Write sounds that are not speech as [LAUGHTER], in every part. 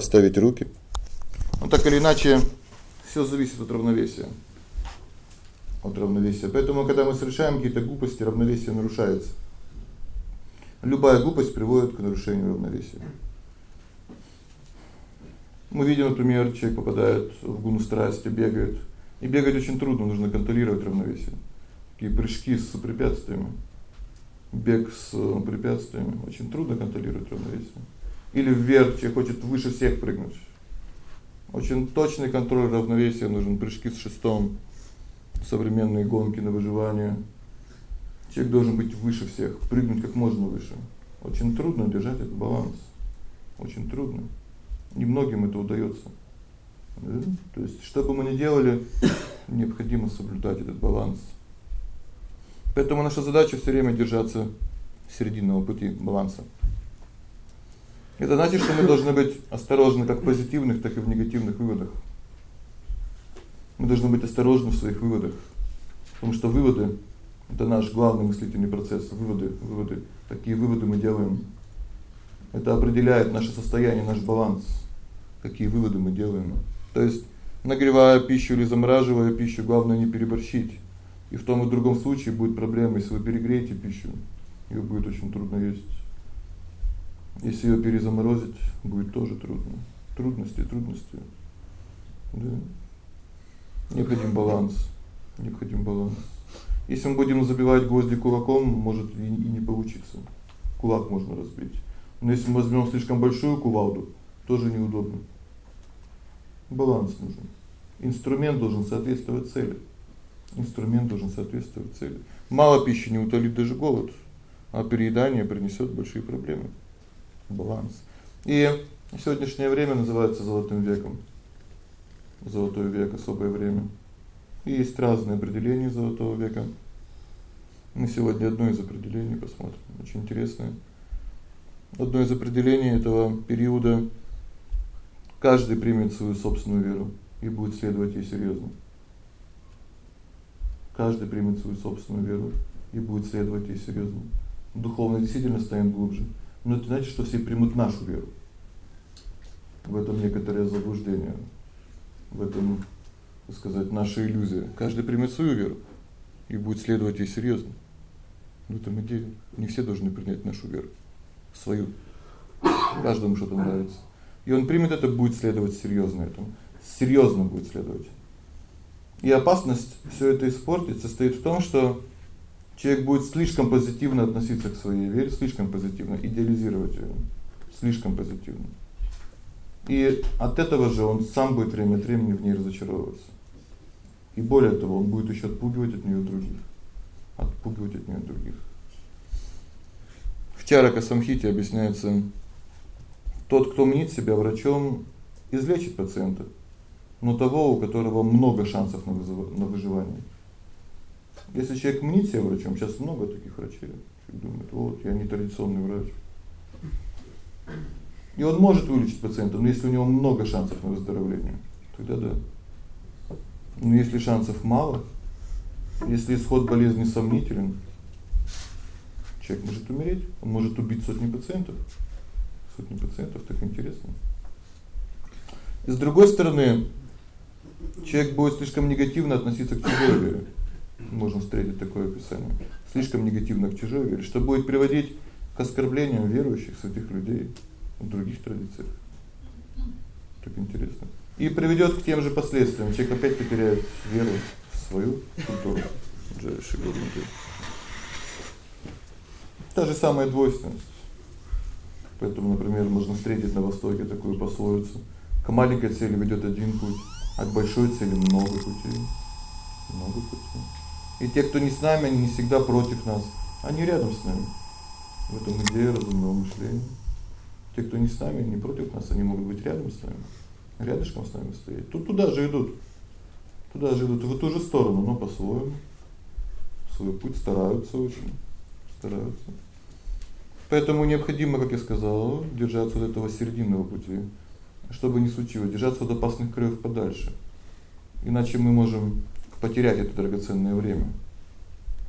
поставить руки. Ну так или иначе всё зависит от равновесия. От равновесия. Поэтому когда мы совершаем какие-то глупости, равновесие нарушается. Любая глупость приводит к нарушению равновесия. Мы видим, например, человек попадает в гуну страсти, бегает. И бегать очень трудно, нужно контролировать равновесие. Такие прыжки с препятствиями. Бег с препятствиями очень трудно контролировать равновесие. Или вверх, человек хочет выше всех прыгнуть. Очень точный контроль равновесия нужен, прыжки с шестом, современные гонки на выживание. Человек должен быть выше всех, прыгнуть как можно выше. Очень трудно держать этот баланс. Очень трудно. Немногим это удаётся. Да? То есть, что бы мы ни делали, [COUGHS] необходимо соблюдать этот баланс. Поэтому наша задача всё время держаться серединного пути баланса. Это значит, что мы должны быть осторожны как в позитивных, так и в негативных выводах. Мы должны быть осторожны в своих выводах, потому что выводы это наш главный мыслительный процесс, выводы, выводы. Такие выводы мы делаем. Это определяет наше состояние, наш баланс. Какие выводы мы делаем. То есть, нагревая пищу или замораживая пищу, главное не переборщить. И в том и другом случае будет проблема, если вы перегреете пищу, её будет очень трудно есть. Если её перезаморозить, будет тоже трудно. Трудности, трудности. Да. Необходим баланс. Необходим баланс. Если мы будем забивать гвозди кулаком, может и, и не получится. Кулак можно разбить. Но если мы возьмём слишком большую кувалду, тоже неудобно. Баланс нужен. Инструмент должен соответствовать цели. Инструмент должен соответствовать цели. Мало пищи не утолит даже голод, а переедание принесёт большие проблемы. Баланс. И сегодняшнее время называется золотым веком. Золотой век особое время. И есть разные определения золотого века. Мы сегодня одно из определений посмотрим, очень интересное. Одно из определений этого периода каждый примет свою собственную веру и будет следовать ей серьёзно. Каждый примет свою собственную веру и будет следовать ей серьёзно. Духовно действительно станет глубже. Но это значит, что все примут нашу веру. В этом некоторое заблуждение. В этом так сказать, наша иллюзия. Каждый примет свою веру и будет следовать ей серьёзно. В этом идея. Не все должны принять нашу веру, свою. Каждому что-то нравится. И он примет это, будет следовать серьёзно этому. Серьёзно будет следовать. И опасность всё это испортить состоит в том, что человек будет слишком позитивно относиться к своей вере, слишком позитивно идеализировать её, слишком позитивно. И от этого же он сам будет время от времени в ней разочаровываться. И более того, он будет ещё отпугивать от неё других. Отпугивать от неё других. В Чарака Самхите объясняется: тот, кто мнит себя врачом, излечит пациента, но того, у которого много шансов на выживание. Если человек мнит себя врачом, сейчас много таких врачей, человек думает: "Вот, я не традиционный врач". И он может вылечить пациента, но если у него много шансов на выздоровление, тогда да. Но если шансов мало, если исход болезни сомнителен, человек может умереть, он может убить сотни пациентов. Сотни пациентов, так интересно. И с другой стороны, человек будет слишком негативно относиться к чужой вере. Можно встретить такое описание. Слишком негативно к чужой вере, что будет приводить к оскорблению верующих святых людей в других традициях. Так интересно и приведёт к тем же последствиям. Человек опять потеряет веру в свою культуру. Джайши Гурунги. Та же самая двойственность. Поэтому, например, можно встретить на востоке такую пословицу: к маленькой цели ведёт один путь, а к большой цели много путей. Много путей. И те, кто не с нами, они не всегда против нас, они рядом с нами. В этом идея разумного мышления. Те, кто не с нами, не против нас, они могут быть рядом с нами рядышком с нами стоять. Тут туда же идут. Туда же идут в ту же сторону, но по-своему. Свой путь стараются очень, стараются. Поэтому необходимо, как я сказал, держаться от этого серединного пути, чтобы не случилось, держаться от опасных краев подальше. Иначе мы можем потерять это драгоценное время.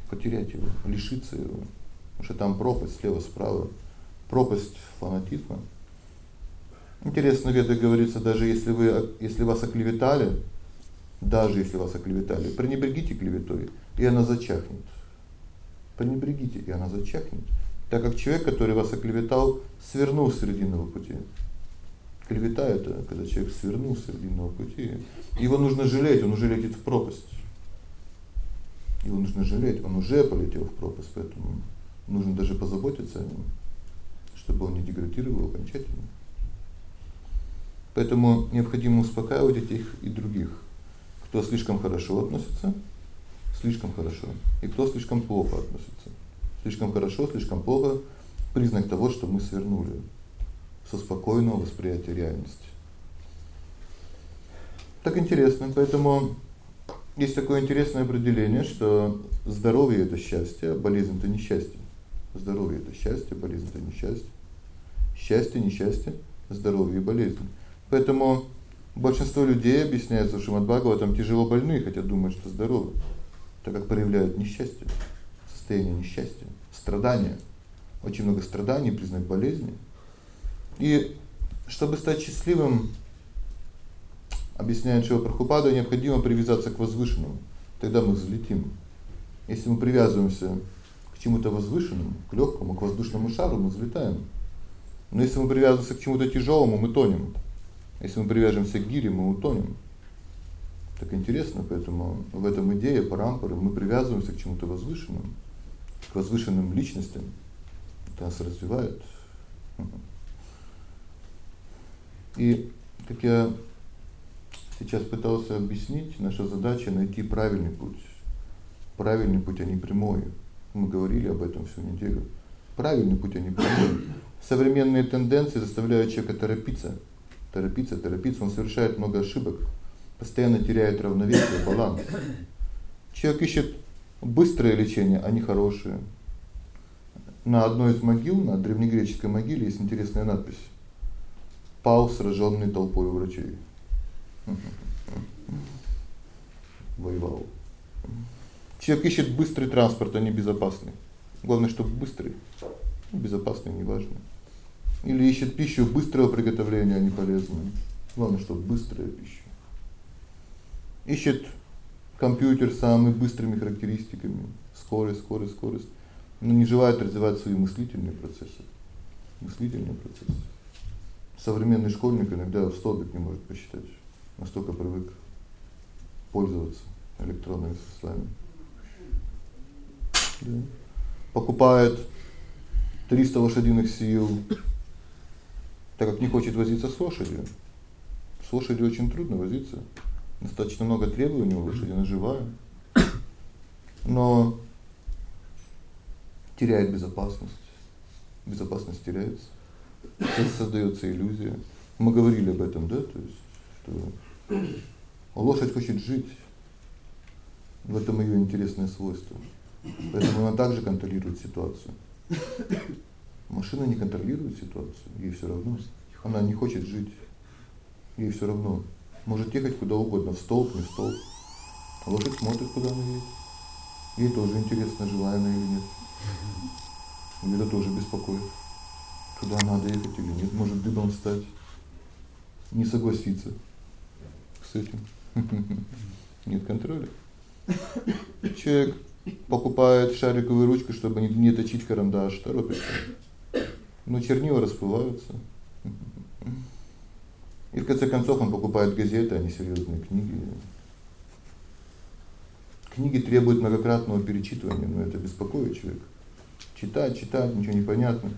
Потерять его, лишиться его. Потому что там пропасть слева справа, пропасть фанатизма Интересно, в Ведах говорится, даже если вы если вас оклеветали, даже если вас оклеветали, пренебрегите клеветой, и она зачахнет. Пренебрегите, и она зачахнет. Так как человек, который вас оклеветал, свернул с срединного пути. Клевета это когда человек свернул с срединного пути. Его нужно жалеть, он уже летит в пропасть. Его нужно жалеть, он уже полетел в пропасть, поэтому нужно даже позаботиться о нем, чтобы он не деградировал окончательно. Поэтому необходимо успокаивать этих и других, кто слишком хорошо относится, слишком хорошо, и кто слишком плохо относится. Слишком хорошо, слишком плохо признак того, что мы свернули со спокойного восприятия реальности. Так интересно, поэтому есть такое интересное определение, что здоровье это счастье, а болезнь это несчастье. Здоровье это счастье, болезнь это несчастье. Счастье, несчастье, здоровье и болезнь. Поэтому большинство людей объясняется в Шримад там тяжело больные, хотя думают, что здоровы, так как проявляют несчастье, состояние несчастья, страдания. Очень много страданий, признак болезни. И чтобы стать счастливым, объясняет Шива Прабхупада, необходимо привязаться к возвышенному. Тогда мы взлетим. Если мы привязываемся к чему-то возвышенному, к лёгкому, к воздушному шару, мы взлетаем. Но если мы привязываемся к чему-то тяжёлому, мы тонем. Если мы привяжемся к гире, мы утонем. Так интересно, поэтому в этом идея парампары, мы привязываемся к чему-то возвышенному, к возвышенным личностям. Это нас развивает. И как я сейчас пытался объяснить, наша задача найти правильный путь. Правильный путь, а не прямой. Мы говорили об этом всю неделю. Правильный путь, а не прямой. Современные тенденции заставляют человека торопиться. Торопиться, торопиться, он совершает много ошибок, постоянно теряет равновесие, баланс. Человек ищет быстрое лечение, а не хорошее. На одной из могил, на древнегреческой могиле есть интересная надпись: пал сражённый толпой врачей. Воевал. Человек ищет быстрый транспорт, а не безопасный. Главное, чтобы быстрый. Безопасный неважно. Или ищет пищу быстрого приготовления, а не полезную. Главное, чтобы быстрая пища. Ищет компьютер с самыми быстрыми характеристиками, скорость, скорость, скорость, но не желает развивать свои мыслительные процессы. Мыслительные процессы. Современный школьник иногда в столбик не может посчитать. Настолько привык пользоваться электронными средствами. Да. Покупает 300 лошадиных сил, так как не хочет возиться с лошадью. С лошадью очень трудно возиться. Достаточно много требований у лошади, она живая. Но теряет безопасность. Безопасность теряется. Здесь создаётся иллюзия. Мы говорили об этом, да, то есть что лошадь хочет жить. В этом её интересное свойство. Поэтому она также контролирует ситуацию. Машина не контролирует ситуацию, ей всё равно. Она не хочет жить. Ей всё равно. Может ехать куда угодно, в столб, не в столб. А лошадь смотрит, куда она едет. Ей тоже интересно, она или нет. Её это тоже беспокоит куда надо ехать или нет, может дыбом стать. Не согласиться с этим. [LAUGHS] Нет контроля. Человек покупает шариковую ручку, чтобы не, не точить карандаш, торопится. Но чернила расплываются. И в конце концов он покупает газеты, а не серьёзные книги. Книги требуют многократного перечитывания, но это беспокоит человека. Читать, читать, ничего не понятно.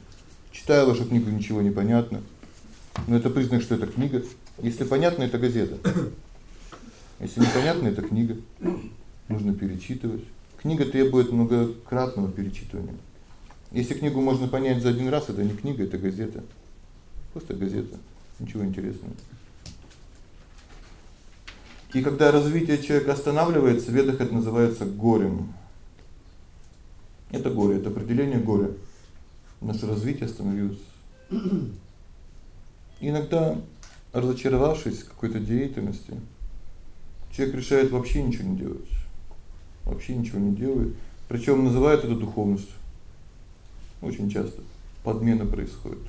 Читаю вашу книгу, ничего не понятно. Но это признак, что это книга. Если понятно, это газета. Если непонятно, это книга. Нужно перечитывать. Книга требует многократного перечитывания. Если книгу можно понять за один раз, это не книга, это газета. Просто газета. Ничего интересного. И когда развитие человека останавливается, в ведах это называется горем. Это горе, это определение горя наше развитие остановилось. Иногда, разочаровавшись в какой-то деятельности, человек решает вообще ничего не делать. Вообще ничего не делает, причём называет это духовностью. Очень часто подмена происходит.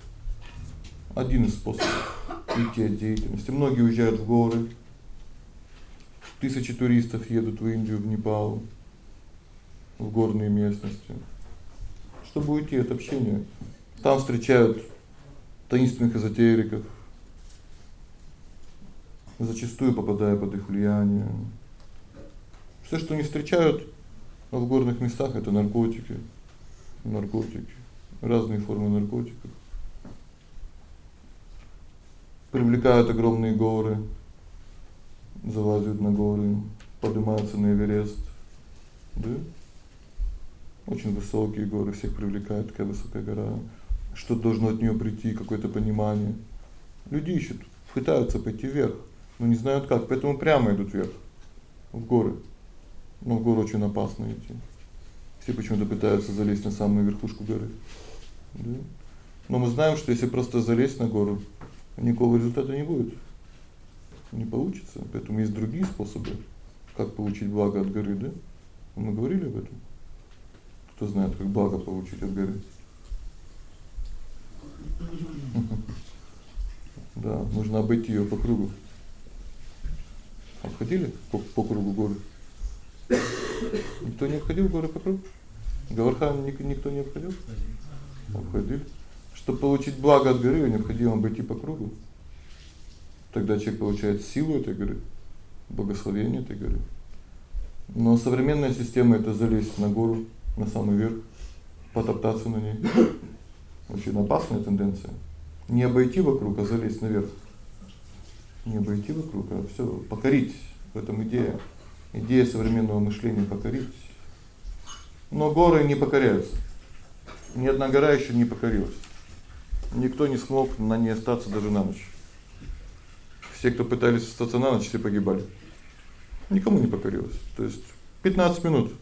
Один из способов. уйти от деятельности. Многие уезжают в горы. Тысячи туристов едут в Индию, в Непал, в горные местности, чтобы уйти от общения. Там встречают таинственных эзотериков, зачастую попадая под их влияние. Всё, что они встречают в горных местах это наркотики. Наркотики, разные формы наркотиков. Привлекают огромные горы, залазят на горы, поднимаются на Эверест. Да? Очень высокие горы всех привлекает такая высокая гора. Что должно от неё прийти, какое-то понимание. Люди ищут, пытаются пойти вверх, но не знают как, поэтому прямо идут вверх в горы. Но в горы очень опасно идти. Все почему-то пытаются залезть на самую верхушку горы. Да? Но мы знаем, что если просто залезть на гору, никакого результата не будет. Не получится. Поэтому есть другие способы, как получить благо от горы, да? Мы говорили об этом. Кто знает, как благо получить от горы? [LAUGHS] Да, нужно обойти её по кругу. Обходили по, по кругу горы? Никто не обходил горы по кругу? Гавархан никто не обходил? Обходили. Чтобы получить благо от горы, необходимо обойти по кругу. Тогда человек получает силу этой горы, благословение этой горы. Но современная система это залезть на гору, на самый верх, потоптаться на ней. Очень опасная тенденция. Не обойти вокруг, а залезть наверх. Не обойти вокруг, а всё покорить. В этом идея. Идея современного мышления покорить. Но горы не покоряются. Ни одна гора ещё не покорилась. Никто не смог на ней остаться даже на ночь. Все, кто пытались остаться на ночь, все погибали. Никому не покорилось. То есть 15 минут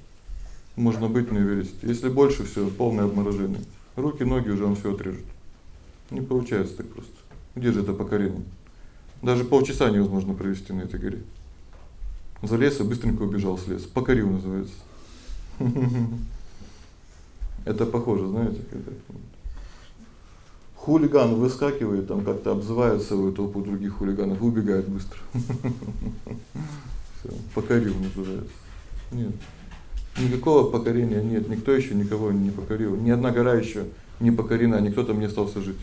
можно быть на Эвересте. Если больше всё полное обморожение. Руки, ноги уже он всё отрежет. Не получается так просто. Где же это покорение? Даже полчаса невозможно провести на этой горе. Залез и быстренько убежал с леса. Покорил называется. [LAUGHS] Это похоже, знаете, когда хулиган выскакивает, там как-то обзывает свою толпу других хулиганов убегает быстро. [LAUGHS] Всё, покорил называется. Нет. Никакого покорения нет, никто ещё никого не покорил. Ни одна гора ещё не покорена, никто там не остался жить.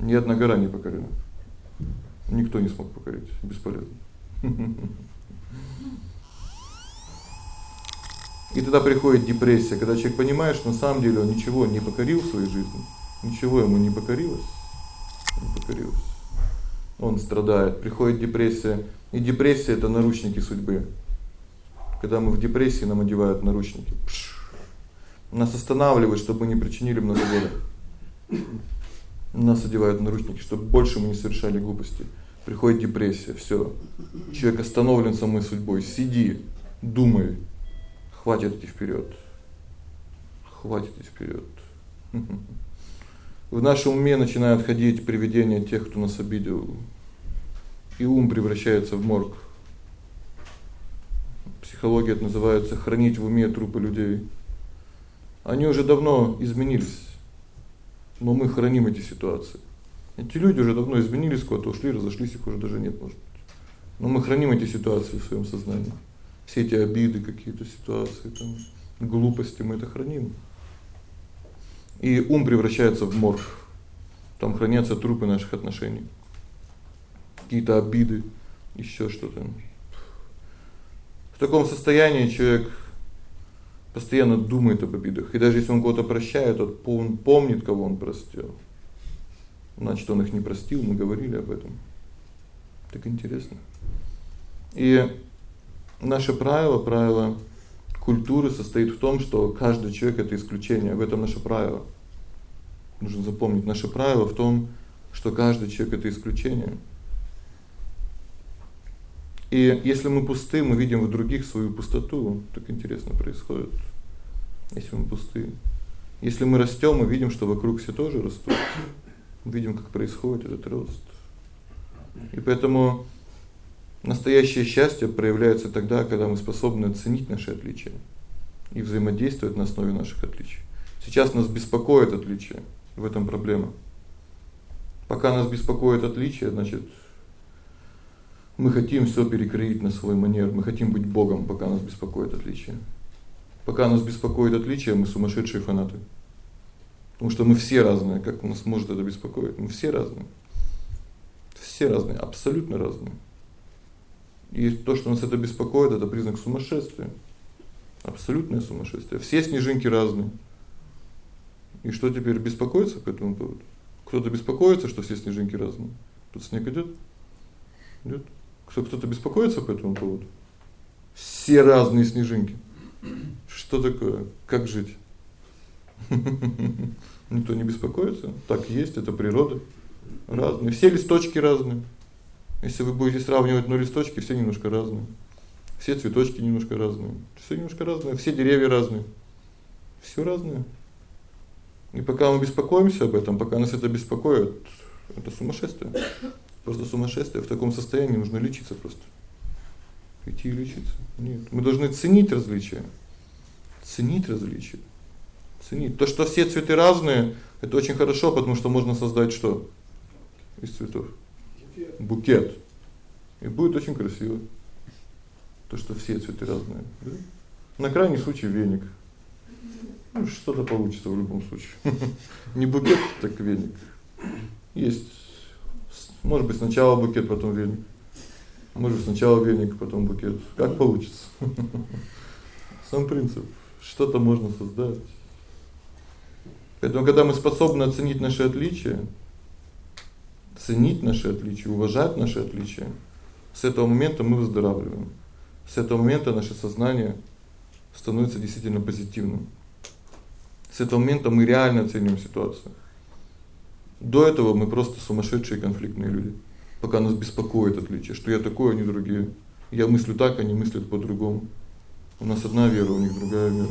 Ни одна гора не покорена. Никто не смог покорить, бесполезно. И тогда приходит депрессия, когда человек понимает, что на самом деле он ничего не покорил в своей жизни. Ничего ему не покорилось. Не покорилось. Он страдает, приходит депрессия. И депрессия это наручники судьбы. Когда мы в депрессии, нам одевают наручники. Пш. Нас останавливают, чтобы мы не причинили много боли. Нас одевают наручники, чтобы больше мы не совершали глупости. Приходит депрессия, всё. Человек остановлен самой судьбой. Сиди, думай, Хватит идти вперёд. Хватит идти вперёд. В нашем уме начинают ходить привидения тех, кто нас обидел. И ум превращается в морг. Психология это называется хранить в уме трупы людей. Они уже давно изменились. Но мы храним эти ситуации. Эти люди уже давно изменились, куда-то ушли, разошлись, их уже даже нет, может. Но мы храним эти ситуации в своём сознании все эти обиды, какие-то ситуации там, глупости мы это храним. И ум превращается в морг. Там хранятся трупы наших отношений. Какие-то обиды, ещё что-то. В таком состоянии человек постоянно думает об обидах. И даже если он кого-то прощает, он помнит, кого он простил. Значит, он их не простил, мы говорили об этом. Так интересно. И Наше правило, правило культуры состоит в том, что каждый человек это исключение. В этом наше правило. Нужно запомнить, наше правило в том, что каждый человек это исключение. И если мы пусты, мы видим в других свою пустоту. Так интересно происходит. Если мы пусты. Если мы растём, мы видим, что вокруг все тоже растут. Видим, как происходит этот рост. И поэтому Настоящее счастье проявляется тогда, когда мы способны оценить наши отличия и взаимодействовать на основе наших отличий. Сейчас нас беспокоит отличие, в этом проблема. Пока нас беспокоит отличие, значит, мы хотим всё перекроить на свой манер, мы хотим быть богом, пока нас беспокоит отличие. Пока нас беспокоит отличие, мы сумасшедшие фанаты. Потому что мы все разные, как нас может это беспокоить? Мы все разные. Все разные, абсолютно разные. И то, что нас это беспокоит, это признак сумасшествия. Абсолютное сумасшествие. Все снежинки разные. И что теперь беспокоиться по этому поводу? Кто-то беспокоится, что все снежинки разные. Тут снег идёт? Идёт? Кто кто-то беспокоится по этому поводу? Все разные снежинки. Что такое? Как жить? [LAUGHS] Никто не беспокоится. Так есть, это природа. Разные, все листочки разные. Если вы будете сравнивать ну листочки, все немножко разные. Все цветочки немножко разные. Всё немножко разное, все деревья разные. Всё разное. И пока мы беспокоимся об этом, пока нас это беспокоит, это сумасшествие. Просто сумасшествие. В таком состоянии нужно лечиться просто. Идти и лечиться. Нет, мы должны ценить различия. Ценить различия. Ценить то, что все цветы разные, это очень хорошо, потому что можно создать что? Из цветов букет. И будет очень красиво. То, что все цветы разные? На крайний случай веник. Ну, что-то получится в любом случае. [LAUGHS] Не букет, так веник. Есть может быть, сначала букет, потом веник. Может сначала веник, потом букет. Как получится. [LAUGHS] Сам принцип. Что-то можно создать. Поэтому когда мы способны оценить наши отличия, ценить наши отличия, уважать наши отличия, с этого момента мы выздоравливаем. С этого момента наше сознание становится действительно позитивным. С этого момента мы реально оцениваем ситуацию. До этого мы просто сумасшедшие конфликтные люди. Пока нас беспокоит отличие, что я такой, они другие. Я мыслю так, они мыслят по-другому. У нас одна вера, у них другая вера.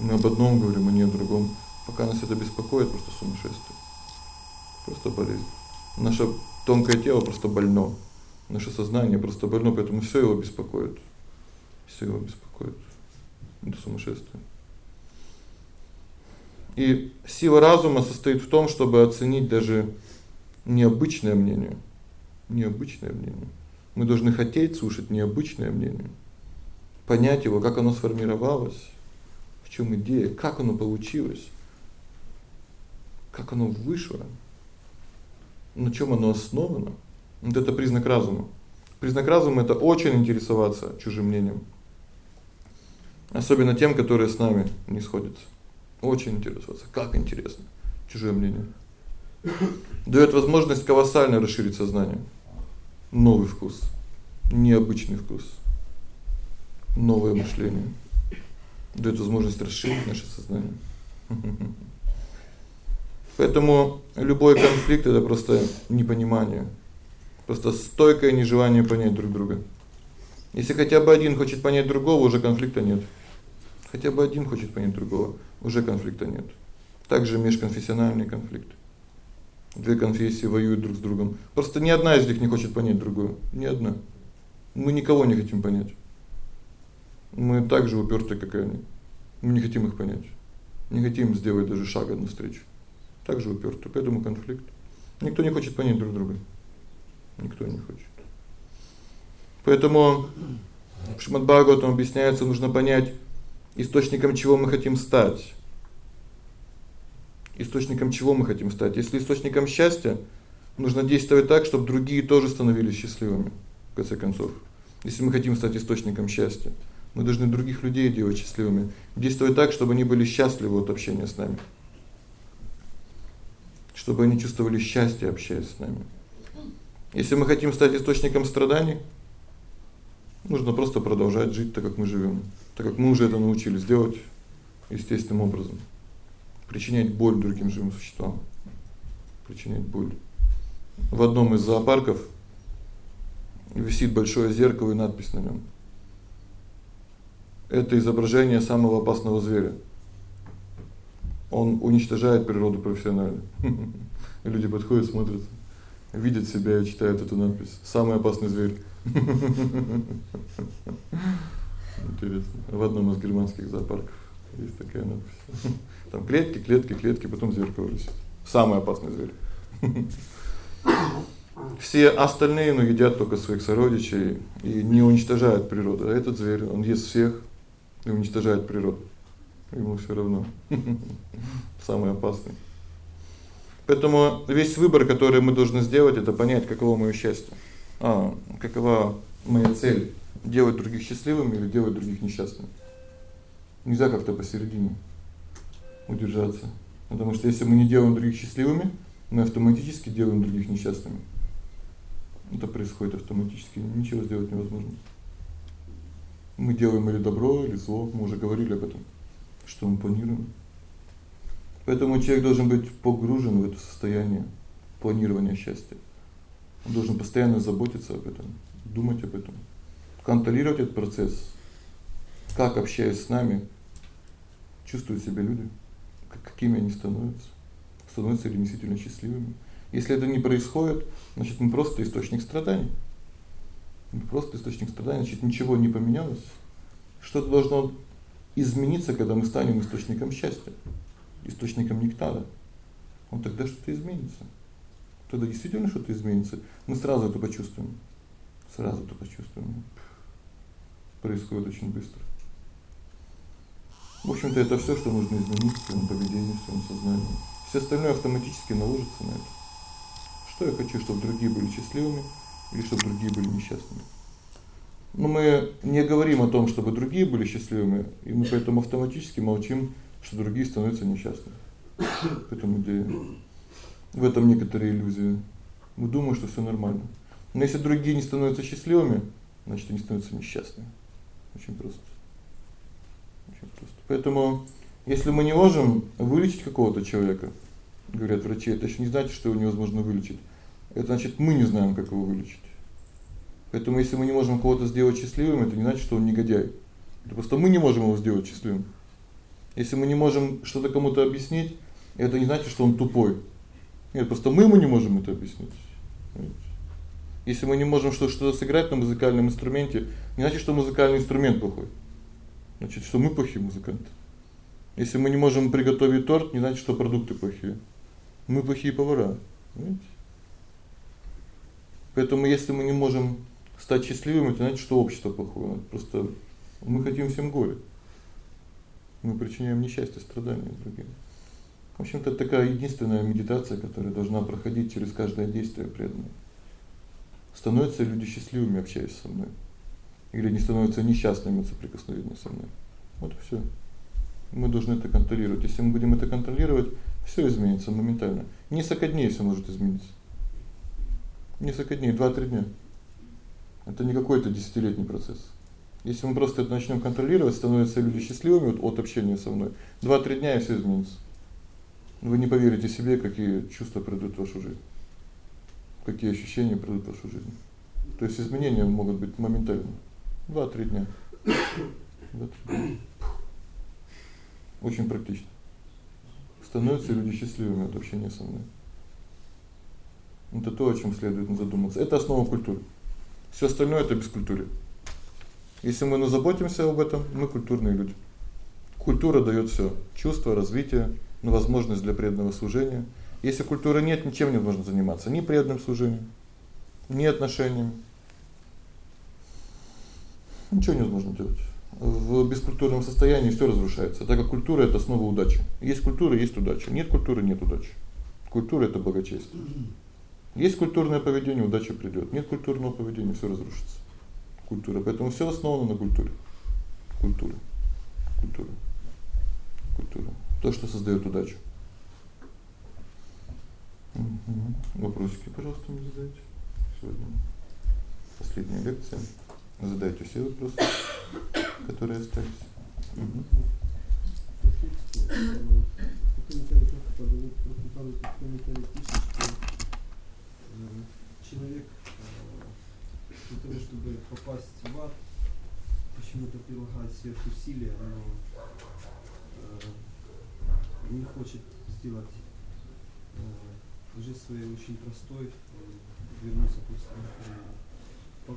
Мы об одном говорим, они о другом. Пока нас это беспокоит, просто сумасшествие. Просто болезнь. Наше тонкое тело просто больно. Наше сознание просто больно, поэтому всё его беспокоит. Всё его беспокоит. Это сумасшествие. И сила разума состоит в том, чтобы оценить даже необычное мнение. Необычное мнение. Мы должны хотеть слушать необычное мнение. Понять его, как оно сформировалось, в чём идея, как оно получилось, как оно вышло, на чём оно основано. Вот это признак разума. Признак разума это очень интересоваться чужим мнением. Особенно тем, которые с нами не сходятся. Очень интересоваться. Как интересно. Чужое мнение. Даёт возможность колоссально расширить сознание. Новый вкус, необычный вкус. Новое мышление. Даёт возможность расширить наше сознание. [LAUGHS] Поэтому любой конфликт это просто непонимание. Просто стойкое нежелание понять друг друга. Если хотя бы один хочет понять другого, уже конфликта нет. Хотя бы один хочет понять другого, уже конфликта нет. Также межконфессиональный конфликт. Две конфессии воюют друг с другом. Просто ни одна из них не хочет понять другую, ни одна. Мы никого не хотим понять. Мы так же упёрты, как и они. Мы не хотим их понять. Не хотим сделать даже шага навстречу. Так же упёрты, поэтому конфликт. Никто не хочет понять друг друга. Никто не хочет. Поэтому в Шримад Бхагаватам объясняется, нужно понять источником чего мы хотим стать. Источником чего мы хотим стать? Если источником счастья, нужно действовать так, чтобы другие тоже становились счастливыми. В конце концов, если мы хотим стать источником счастья, мы должны других людей делать счастливыми, действовать так, чтобы они были счастливы от общения с нами. Чтобы они чувствовали счастье, общаясь с нами. Если мы хотим стать источником страданий, нужно просто продолжать жить так, как мы живём так как мы уже это научились делать естественным образом. Причинять боль другим живым существам. Причинять боль. В одном из зоопарков висит большое зеркало и надпись на нём. Это изображение самого опасного зверя. Он уничтожает природу профессионально. И [LAUGHS] люди подходят, смотрят, видят себя и читают эту надпись. Самый опасный зверь. [LAUGHS] Интересно. В одном из германских зоопарков есть такая надпись. [LAUGHS] Там клетки, клетки, клетки, потом зеркало висит. Самый опасный зверь. Все остальные, ну, едят только своих сородичей и не уничтожают природу. А этот зверь, он ест всех и уничтожает природу. Ему всё равно. [LAUGHS] Самый опасный. Поэтому весь выбор, который мы должны сделать это понять, каково моё счастье. А, какова моя цель делать других счастливыми или делать других несчастными. Нельзя как-то посередине удержаться. Потому что если мы не делаем других счастливыми, мы автоматически делаем других несчастными. Это происходит автоматически, ничего сделать невозможно. Мы делаем или добро, или зло, мы уже говорили об этом, что мы планируем. Поэтому человек должен быть погружен в это состояние планирования счастья. Он должен постоянно заботиться об этом, думать об этом, контролировать этот процесс. Как общаясь с нами, чувствуют себя люди, какими они становятся, становятся ли действительно счастливыми. Если это не происходит, значит, мы просто источник страданий. Мы просто источник страданий, значит, ничего не поменялось. Что-то должно измениться, когда мы станем источником счастья, источником нектара. Вот тогда что-то изменится. Тогда действительно что-то изменится. Мы сразу это почувствуем. Сразу это почувствуем. Происходит очень быстро. В общем-то, это всё, что нужно изменить в своём поведении, в своём сознании. Всё остальное автоматически наложится на это. Что я хочу, чтобы другие были счастливыми или чтобы другие были несчастными. Но мы не говорим о том, чтобы другие были счастливыми, и мы поэтому автоматически молчим, что другие становятся несчастными. Поэтому идея в этом некоторые иллюзии. Мы думаем, что всё нормально. Но если другие не становятся счастливыми, значит, они становятся несчастными. Очень просто. Очень просто. Поэтому если мы не можем вылечить какого-то человека, говорят врачи, это ещё не значит, что его невозможно вылечить. Это значит, мы не знаем, как его вылечить. Поэтому если мы не можем кого-то сделать счастливым, это не значит, что он негодяй. Это просто мы не можем его сделать счастливым. Если мы не можем что-то кому-то объяснить, это не значит, что он тупой. Нет, просто мы ему не можем это объяснить. Если мы не можем что-то сыграть на музыкальном инструменте, не значит, что музыкальный инструмент плохой. Значит, что мы плохие музыканты. Если мы не можем приготовить торт, не значит, что продукты плохие. Мы плохие повара. Понимаете? Поэтому если мы не можем стать счастливыми, это значит, что общество плохое. Просто мы хотим всем горе. Мы причиняем несчастье, страдания другим. В общем-то, это такая единственная медитация, которая должна проходить через каждое действие преданного. Становятся люди счастливыми, общаясь со мной, или не становятся несчастными от со мной. Вот и всё. Мы должны это контролировать. Если мы будем это контролировать, всё изменится моментально. Несколько дней всё может измениться. Несколько дней, 2-3 дня. Это не какой-то десятилетний процесс. Если мы просто это начнём контролировать, становятся люди счастливыми от общения со мной. 2-3 дня и всё изменится. Вы не поверите себе, какие чувства придут в вашу жизнь. Какие ощущения придут в вашу жизнь. То есть изменения могут быть моментально. 2-3 дня. 2-3 дня. Очень практично. Становятся люди счастливыми от общения со мной. Это то, о чём следует задуматься. Это основа культуры. Всё остальное это бескультурье. Если мы не заботимся об этом, мы культурные люди. Культура даёт всё: чувство, развитие, на возможность для преданного служения. Если культуры нет, ничем не можно заниматься, ни преданным служением, ни отношениями. Ничего невозможно делать. В бескультурном состоянии всё разрушается, так как культура это основа удачи. Есть культура, есть удача. Нет культуры нет удачи. Культура это благочестие. Есть культурное поведение, удача придёт. Нет культурного поведения, всё разрушится. Культура. Поэтому всё основано на культуре. Культура. Культура. Культура то, что создаёт удачу. Угу. Вопросики, пожалуйста, мне задайте. Сегодня последняя лекция. Задайте все вопросы, которые остались. Угу. Человек для того, чтобы попасть в ад, почему-то прилагает сверхусилия, но не хочет сделать э, жизнь свою очень простой, э, вернуться к русскому ну,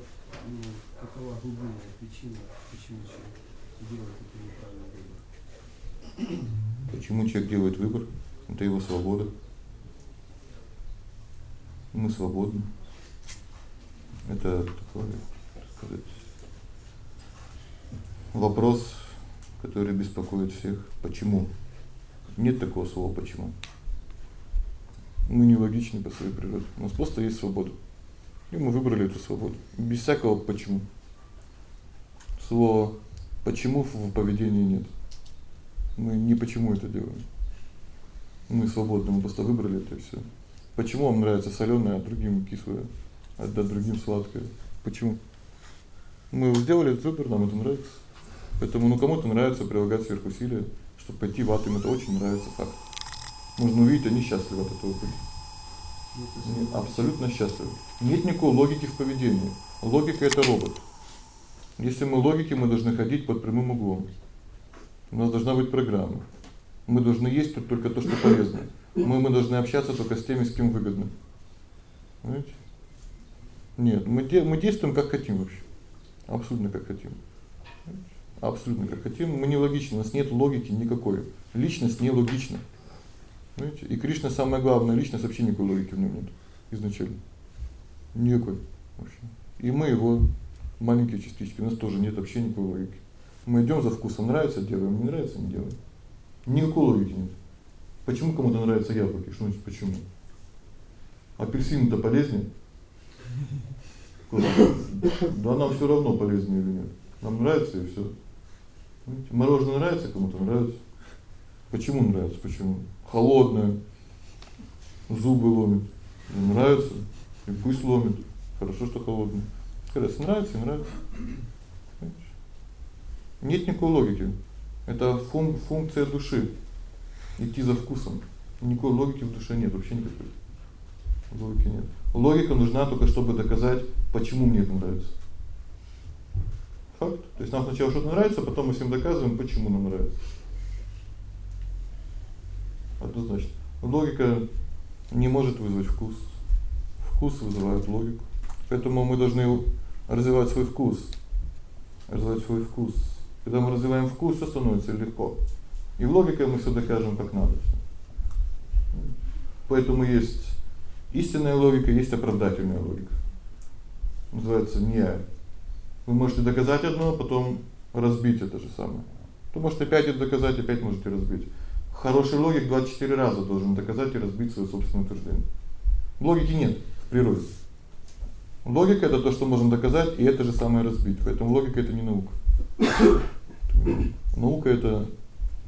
какова глубинная причина, почему человек делает это неправильный выбор? Почему человек делает выбор? Это его свобода. Мы свободны. Это такой, сказать, вопрос, который беспокоит всех. Почему? Нет такого слова почему. Мы не логичны по своей природе. У нас просто есть свобода. И мы выбрали эту свободу без всякого почему. Слово почему в поведении нет. Мы не почему это делаем. Мы свободны, мы просто выбрали это и всё. Почему вам нравится солёное, а другим кислое, а да другим сладкое? Почему? Мы сделали выбор, нам это нравится. Поэтому ну кому-то нравится прилагать сверхусилия, чтобы пойти в ад, им это очень нравится, факт. Можно увидеть, они счастливы от этого пути. Нет, абсолютно счастливы. Нет никакой логики в поведении. Логика это робот. Если мы логики, мы должны ходить под прямым углом. У нас должна быть программа. Мы должны есть только то, что полезно. Мы мы должны общаться только с теми, с кем выгодно. Понимаете? Нет, мы де мы действуем как хотим вообще. Абсолютно как хотим. Абсолютно как хотим. Мы не логичны, у нас нет логики никакой. Личность не логична. Понимаете? И Кришна самая главная личность, вообще никакой логики в нём нет изначально. Никакой вообще. И мы его маленькие частички, у нас тоже нет вообще никакой логики. Мы идём за вкусом, нравится делаем, не нравится не делаем. Никакой логики нет. Почему кому-то нравятся яблоки? Что значит почему? Апельсины-то полезнее. Да нам всё равно полезнее или нет. Нам нравится и всё. Мороженое нравится кому-то, нравится. Почему нравится? Почему? Холодное. Зубы ломит. Нравится. И пусть ломит. Хорошо, что холодное. Когда нравится, нравится. Нет никакой логики. Это фун функция души. Идти за вкусом. Никакой логики в душе нет, вообще никакой. Логики нет. Логика нужна только чтобы доказать, почему мне это нравится. Факт. То есть нам сначала что-то нравится, потом мы всем доказываем, почему нам нравится. Однозначно. Логика не может вызвать вкус. Вкус вызывает логику. Поэтому мы должны развивать свой вкус. Развивать свой вкус. Когда мы развиваем вкус, всё становится легко. И логикой мы всё докажем как надо. Поэтому есть истинная логика, есть оправдательная логика. Называется не. Вы можете доказать одно, а потом разбить это же самое. То можете опять это доказать, опять можете разбить. Хороший логик 24 раза должен доказать и разбить своё собственное утверждение. Логики нет в природе. Логика это то, что можем доказать, и это же самое разбить. Поэтому логика это не наука. [COUGHS] Наука это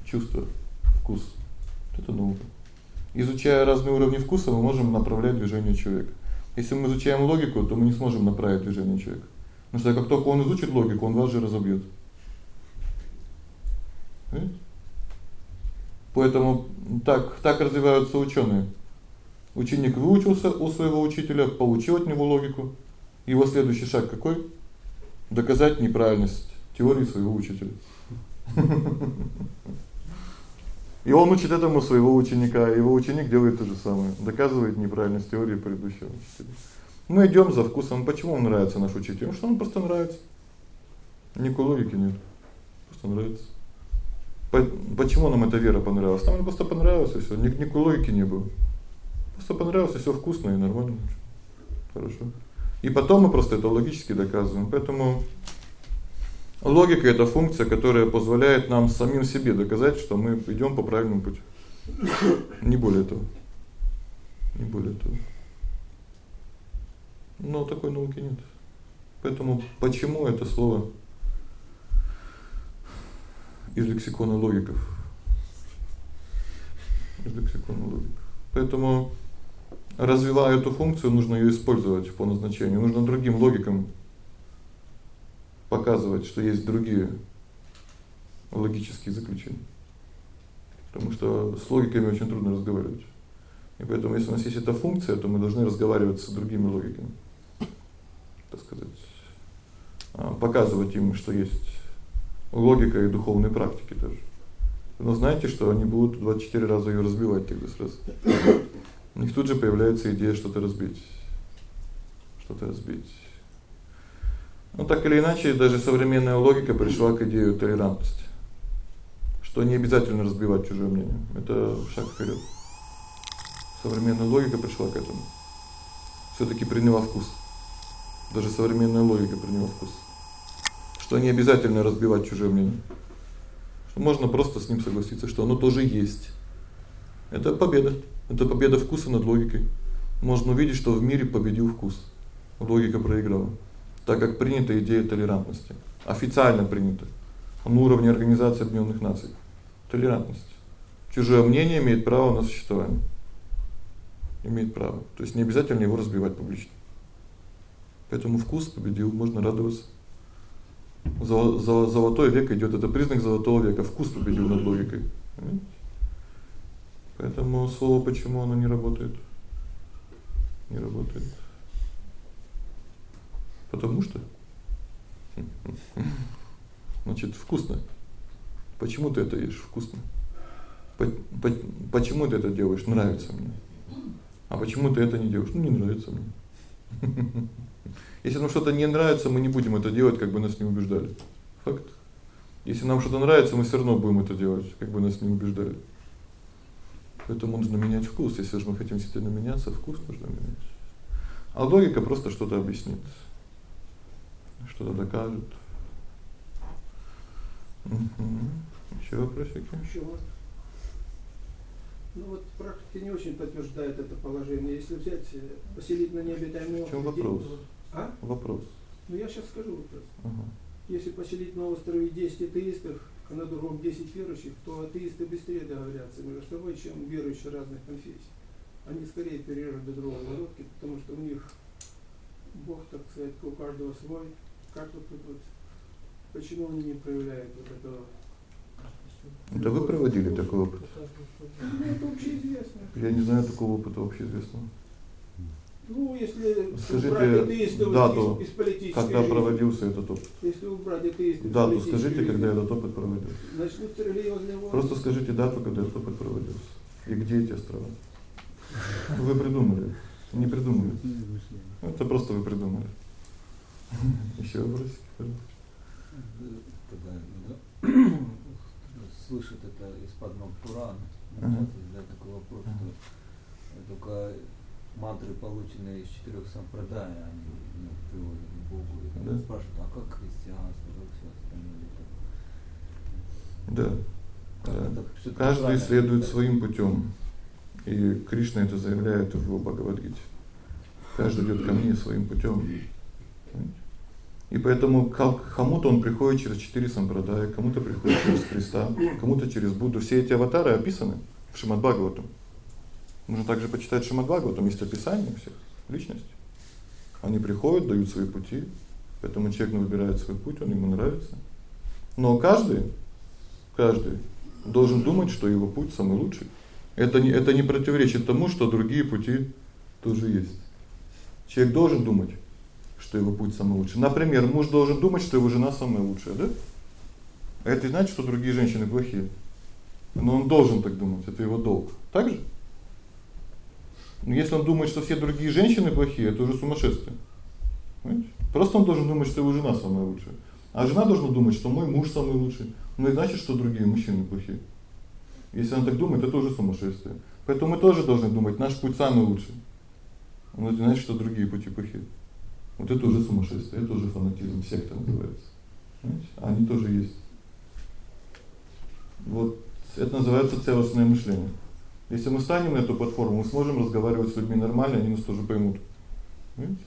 чувство, вкус. Это наука. Изучая разные уровни вкуса, мы можем направлять движение человека. Если мы изучаем логику, то мы не сможем направить движение человека. Потому что как только он изучит логику, он вас же разобьёт. Поэтому так так развиваются учёные. Ученик выучился у своего учителя, получил от него логику. Его следующий шаг какой? Доказать неправильность теории своего учителя. [LAUGHS] И он учит этому своего ученика, его ученик делает то же самое, доказывает неправильность теории предыдущего учителя. Мы идём за вкусом. Почему нам нравится наш учитель? Потому что он просто нравится. Никакой логики нет. Просто нравится. Почему нам эта вера понравилась? Нам просто понравилось и всё, никакой логики не было. Просто понравилось, и всё вкусно и нормально. Хорошо. И потом мы просто это логически доказываем. Поэтому логика это функция, которая позволяет нам самим себе доказать, что мы идём по правильному пути. Не более того. Не более того. Но такой науки нет. Поэтому почему это слово из лексикона логиков. Из лексикона логиков. Поэтому развивая эту функцию, нужно её использовать по назначению. Нужно другим логикам показывать, что есть другие логические заключения. Потому что с логиками очень трудно разговаривать. И поэтому если у нас есть эта функция, то мы должны разговаривать с другими логиками. Так сказать, а, показывать им, что есть логика и духовные практики тоже. Но знаете, что они будут 24 раза её разбивать тогда сразу. У них тут же появляется идея что-то разбить. Что-то разбить. Но так или иначе, даже современная логика пришла к идее толерантности. Что не обязательно разбивать чужое мнение. Это шаг вперёд. Современная логика пришла к этому. всё-таки приняла вкус. Даже современная логика приняла вкус. Что не обязательно разбивать чужое мнение. Что можно просто с ним согласиться, что оно тоже есть. Это победа. Это победа вкуса над логикой. Можно увидеть, что в мире победил вкус. Логика проиграла. Так как принята идея толерантности. Официально принята. На уровне Организации Объединенных Наций. Толерантность. Чужое мнение имеет право на существование. Имеет право. То есть не обязательно его разбивать публично. Поэтому вкус победил, можно радоваться. Золотой век идёт, это признак золотого века. Вкус победил над логикой. Поэтому слово почему оно не работает? Не работает. Потому что Значит, вкусно. Почему ты это ешь вкусно? Почему ты это делаешь? Нравится мне. А почему ты это не делаешь? Ну не нравится мне. Если нам что-то не нравится, мы не будем это делать, как бы нас не убеждали. Факт. Если нам что-то нравится, мы всё равно будем это делать, как бы нас не убеждали. Поэтому нужно менять вкус. Если же мы хотим действительно меняться, вкус нужно менять. А логика просто что-то объяснит. Что-то докажет. Угу. Ещё вопросики? Ещё вот. Ну вот практика не очень подтверждает это положение. Если взять э, поселить на необитаемый остров. В чём вопрос? А? Вопрос. Ну я сейчас скажу вопрос. Угу. Если поселить на острове 10 атеистов, а на другом 10 верующих, то атеисты быстрее договорятся между собой, чем верующие разных конфессий. Они скорее перережут до другого лодки, потому что у них Бог, так сказать, у каждого свой. Как вот тут вот, почему они не проявляют вот этого да вы проводили такой опыт? Ну, это общеизвестно. Я не знаю такого опыта общеизвестного. Ну, если скажите дату, из, из когда жизни, проводился этот опыт. Если убрать атеистов Дату скажите, жизни, когда этот опыт проводился. Начнутся религиозные войны. Просто скажите дату, когда этот опыт проводился. И где эти острова? Вы придумали. Не придумали. Это просто вы придумали. Ещё вопросы, [COUGHS] Слышит это из-под Пурана. Вот задать такой вопрос, что только мантры, полученные из четырех сампрадай, они ну, приводят к Богу. И да. спрашивают, а как христианство, как все остальное? Да. да. Каждый следует своим путем. И Кришна это заявляет в Бхагавад-гите. Каждый идет ко мне своим путем. И поэтому кому-то он приходит через четыре сампрадая, кому-то приходит через Христа, кому-то через Будду. Все эти аватары описаны в Шримад Бхагаватам. Нужно также почитать Шримад-Бхагаватам, там есть описание всех личностей. Они приходят, дают свои пути, поэтому человек выбирает свой путь, он ему нравится. Но каждый каждый должен думать, что его путь самый лучший. Это не это не противоречит тому, что другие пути тоже есть. Человек должен думать, что его путь самый лучший. Например, муж должен думать, что его жена самая лучшая, да? А это не значит, что другие женщины плохие. Но он должен так думать, это его долг. Так же? Но если он думает, что все другие женщины плохие, это уже сумасшествие. Понимаете? Просто он должен думать, что его жена самая лучшая. А жена должна думать, что мой муж самый лучший. Ну и значит, что другие мужчины плохие. Если она так думает, это тоже сумасшествие. Поэтому мы тоже должны думать, наш путь самый лучший. Но это значит, что другие пути плохие. Вот это уже сумасшествие, это уже фанатизм, секта называется. Понимаете? А они тоже есть. Вот это называется целостное мышление. Если мы станем на эту платформу, мы сможем разговаривать с людьми нормально, они нас тоже поймут. Понимаете?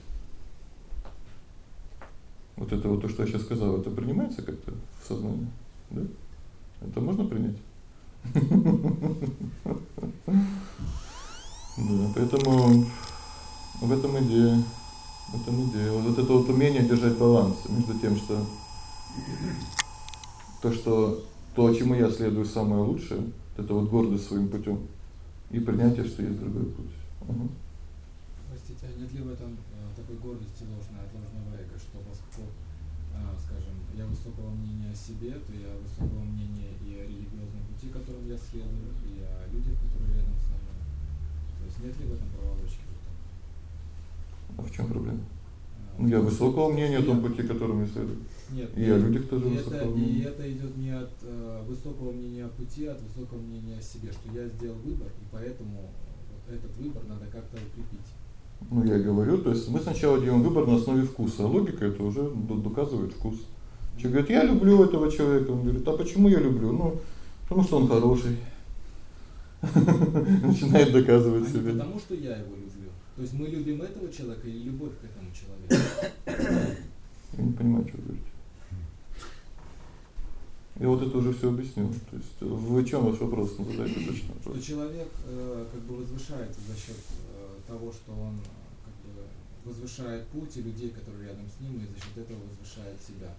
Вот это вот то, что я сейчас сказал, это принимается как-то в сознании, да? Это можно принять? [LAUGHS] Да, поэтому в этом идея, в этом идея. Вот это вот умение держать баланс между тем, что то, что то, чему я следую самое лучшее, это вот гордость своим путем и принятие, что есть другой путь. Угу. Простите, а нет ли в этом э, такой гордости ложной от ложного эго, что поскольку, э, скажем, я высокого мнения о себе, то я высокого мнения и о религиозном пути, которым я следую, и о людях, которые рядом со мной. То есть нет ли в этом проволочки? А в чем проблема? Ну, я высокого мнения о том пути, которым я следую. Нет. И о людях тоже и это, и это идет не от э, высокого мнения о пути, а от высокого мнения о себе, что я сделал выбор, и поэтому вот этот выбор надо как-то укрепить. Ну я говорю, то есть мы сначала делаем выбор на основе вкуса, а логика это уже доказывает вкус. Человек говорит: "Я люблю этого человека". Он говорит: "А почему я люблю?" Ну, потому что он хороший. [LAUGHS] Начинает доказывать а себе. Потому что я его люблю. То есть мы любим этого человека или любовь к этому человеку? [COUGHS] Я не понимаю, что вы говорите. Я вот это уже всё объяснил. То есть вы о чём ваш вопрос задайте точно? Что человек э, как бы возвышается за счёт э, того, что он как бы возвышает путь и людей, которые рядом с ним, и за счёт этого возвышает себя.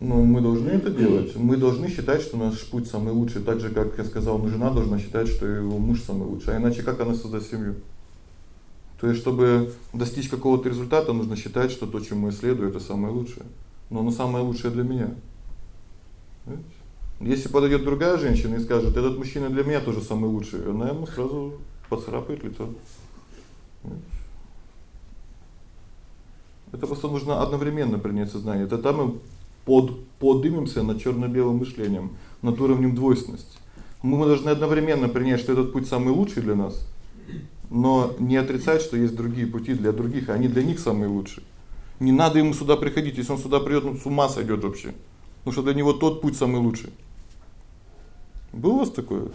Ну, мы должны это делать. Мы должны считать, что наш путь самый лучший, так же как я сказал, жена должна считать, что его муж самый лучший. А иначе как она создаст семью? То есть, чтобы достичь какого-то результата, нужно считать, что то, чему я следую, это самое лучшее. Но оно самое лучшее для меня. Понимаете? Если подойдет другая женщина и скажет: "Этот мужчина для меня тоже самый лучший", она ему сразу поцарапает лицо. Это просто нужно одновременно принять сознание. Это там мы под поднимемся над чёрно-белым мышлением, над уровнем двойственности. Мы мы должны одновременно принять, что этот путь самый лучший для нас, но не отрицать, что есть другие пути для других, а они для них самые лучшие. Не надо ему сюда приходить, если он сюда придёт, он с ума сойдёт вообще. Потому что для него тот путь самый лучший. Было у вас такое?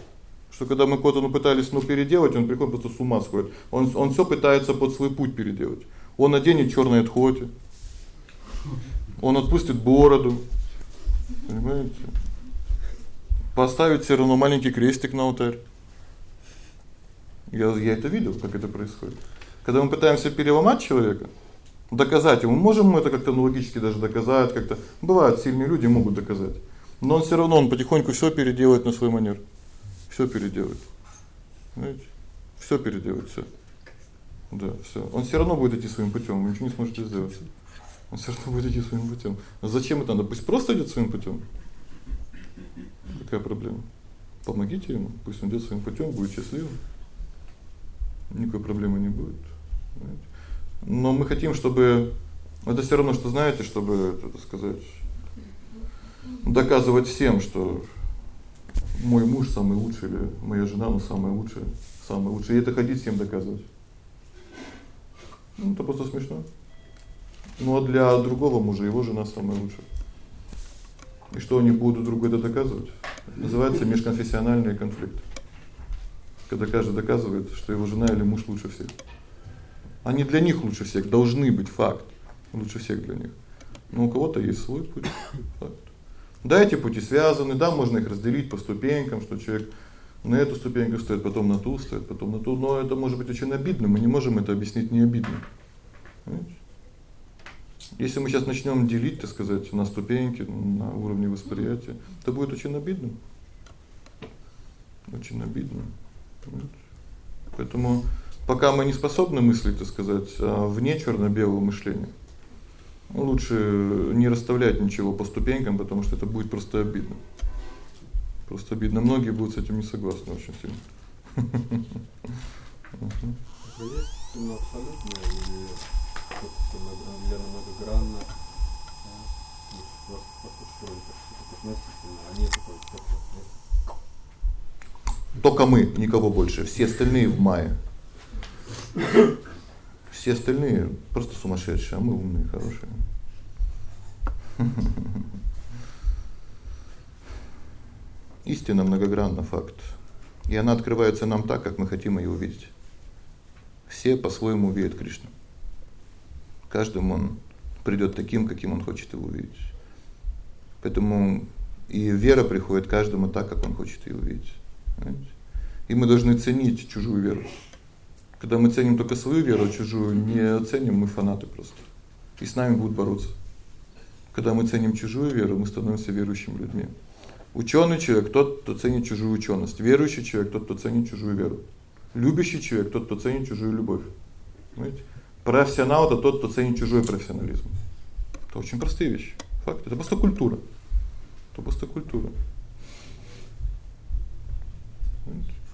Что когда мы кого-то ну пытались ну переделать, он приходит просто с ума сходит. Он он всё пытается под свой путь переделать. Он оденет чёрное отходе. Он отпустит бороду. Понимаете? Поставит всё равно маленький крестик на алтарь. Я я это видел, как это происходит. Когда мы пытаемся переломать человека, доказать ему, можем мы это как-то логически даже доказать, как-то. Бывают сильные люди могут доказать. Но он всё равно он потихоньку всё переделает на свой манер. Всё переделает. Знаете? Всё переделает всё. Да, всё. Он всё равно будет идти своим путём, вы ничего не сможете сделать. Он всё равно будет идти своим путём. А зачем это надо? Пусть просто идёт своим путём. Какая проблема? Помогите ему, пусть он идёт своим путём, будет счастливым. Никакой проблемы не будет. Понимаете? Но мы хотим, чтобы это всё равно, что знаете, чтобы это сказать доказывать всем, что мой муж самый лучший или моя жена ну самая лучшая, самая лучшая. И это ходить всем доказывать. Ну это просто смешно. Ну а для другого мужа его жена самая лучшая. И что они будут друг другу это доказывать? Называется межконфессиональный конфликт. Когда каждый доказывает, что его жена или муж лучше всех. Они для них лучше всех должны быть факт. Лучше всех для них. Но у кого-то есть свой путь. [COUGHS] Факт. Да, эти пути связаны, да, можно их разделить по ступенькам, что человек на эту ступеньку стоит, потом на ту стоит, потом на ту, но это может быть очень обидно, мы не можем это объяснить не обидно. Понимаете? Если мы сейчас начнём делить, так сказать, на ступеньки, на уровне восприятия, это будет очень обидно. Очень обидно. Поэтому пока мы не способны мыслить, так сказать, а, вне чёрно-белого мышления, лучше не расставлять ничего по ступенькам, потому что это будет просто обидно. Просто обидно. Многие будут с этим не согласны очень сильно. Есть сумма абсолютная или что-то для многогранно? Просто построить относительно, а нет Только мы, никого больше. Все остальные в мае. Все остальные просто сумасшедшие, а мы умные, хорошие. Истина многогранна, факт. И она открывается нам так, как мы хотим её увидеть. Все по-своему видят Кришну. Каждому он придёт таким, каким он хочет его увидеть. Поэтому и вера приходит каждому так, как он хочет её увидеть. Понимаете? И мы должны ценить чужую веру. Когда мы ценим только свою веру, чужую не оценим, мы фанаты просто. И с нами будут бороться. Когда мы ценим чужую веру, мы становимся верующими людьми. Учёный человек тот, кто ценит чужую учёность. Верующий человек тот, кто ценит чужую веру. Любящий человек тот, кто ценит чужую любовь. Понимаете? Профессионал это тот, кто ценит чужой профессионализм. Это очень простые вещи. Факт. Это просто культура. Это просто культура.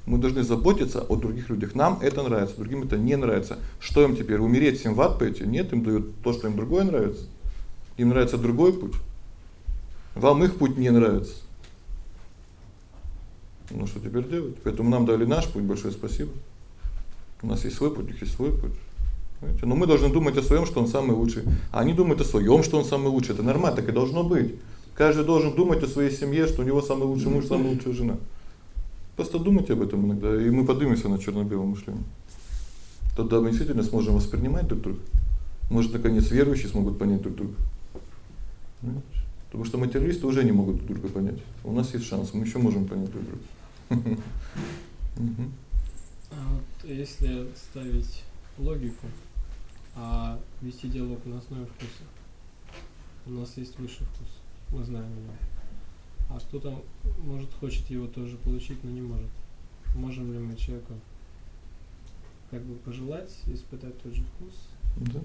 Мы должны заботиться о других людях. Нам это нравится, другим это не нравится. Что им теперь умереть всем в ад пойти? Нет, им дают то, что им другое нравится. Им нравится другой путь. Вам их путь не нравится. Ну что теперь делать? Поэтому нам дали наш путь, большое спасибо. У нас есть свой путь, у них есть свой путь. Понимаете? Но мы должны думать о своём, что он самый лучший. А они думают о своём, что он самый лучший. Это нормально, так и должно быть. Каждый должен думать о своей семье, что у него самый лучший муж, самая лучшая жена. Просто думайте об этом иногда, и мы поднимемся на чёрно-белом мышлении. Тогда мы действительно сможем воспринимать друг друга. Может, наконец верующие смогут понять друг друга. Понимаете? Потому что материалисты уже не могут друг друга понять. У нас есть шанс, мы ещё можем понять друг друга. [LAUGHS] А вот если ставить логику, а вести диалог на основе вкуса. У нас есть высший вкус, мы знаем его. А кто-то может хочет его тоже получить, но не может. Можем ли мы человеку как бы пожелать испытать тот же вкус? Да.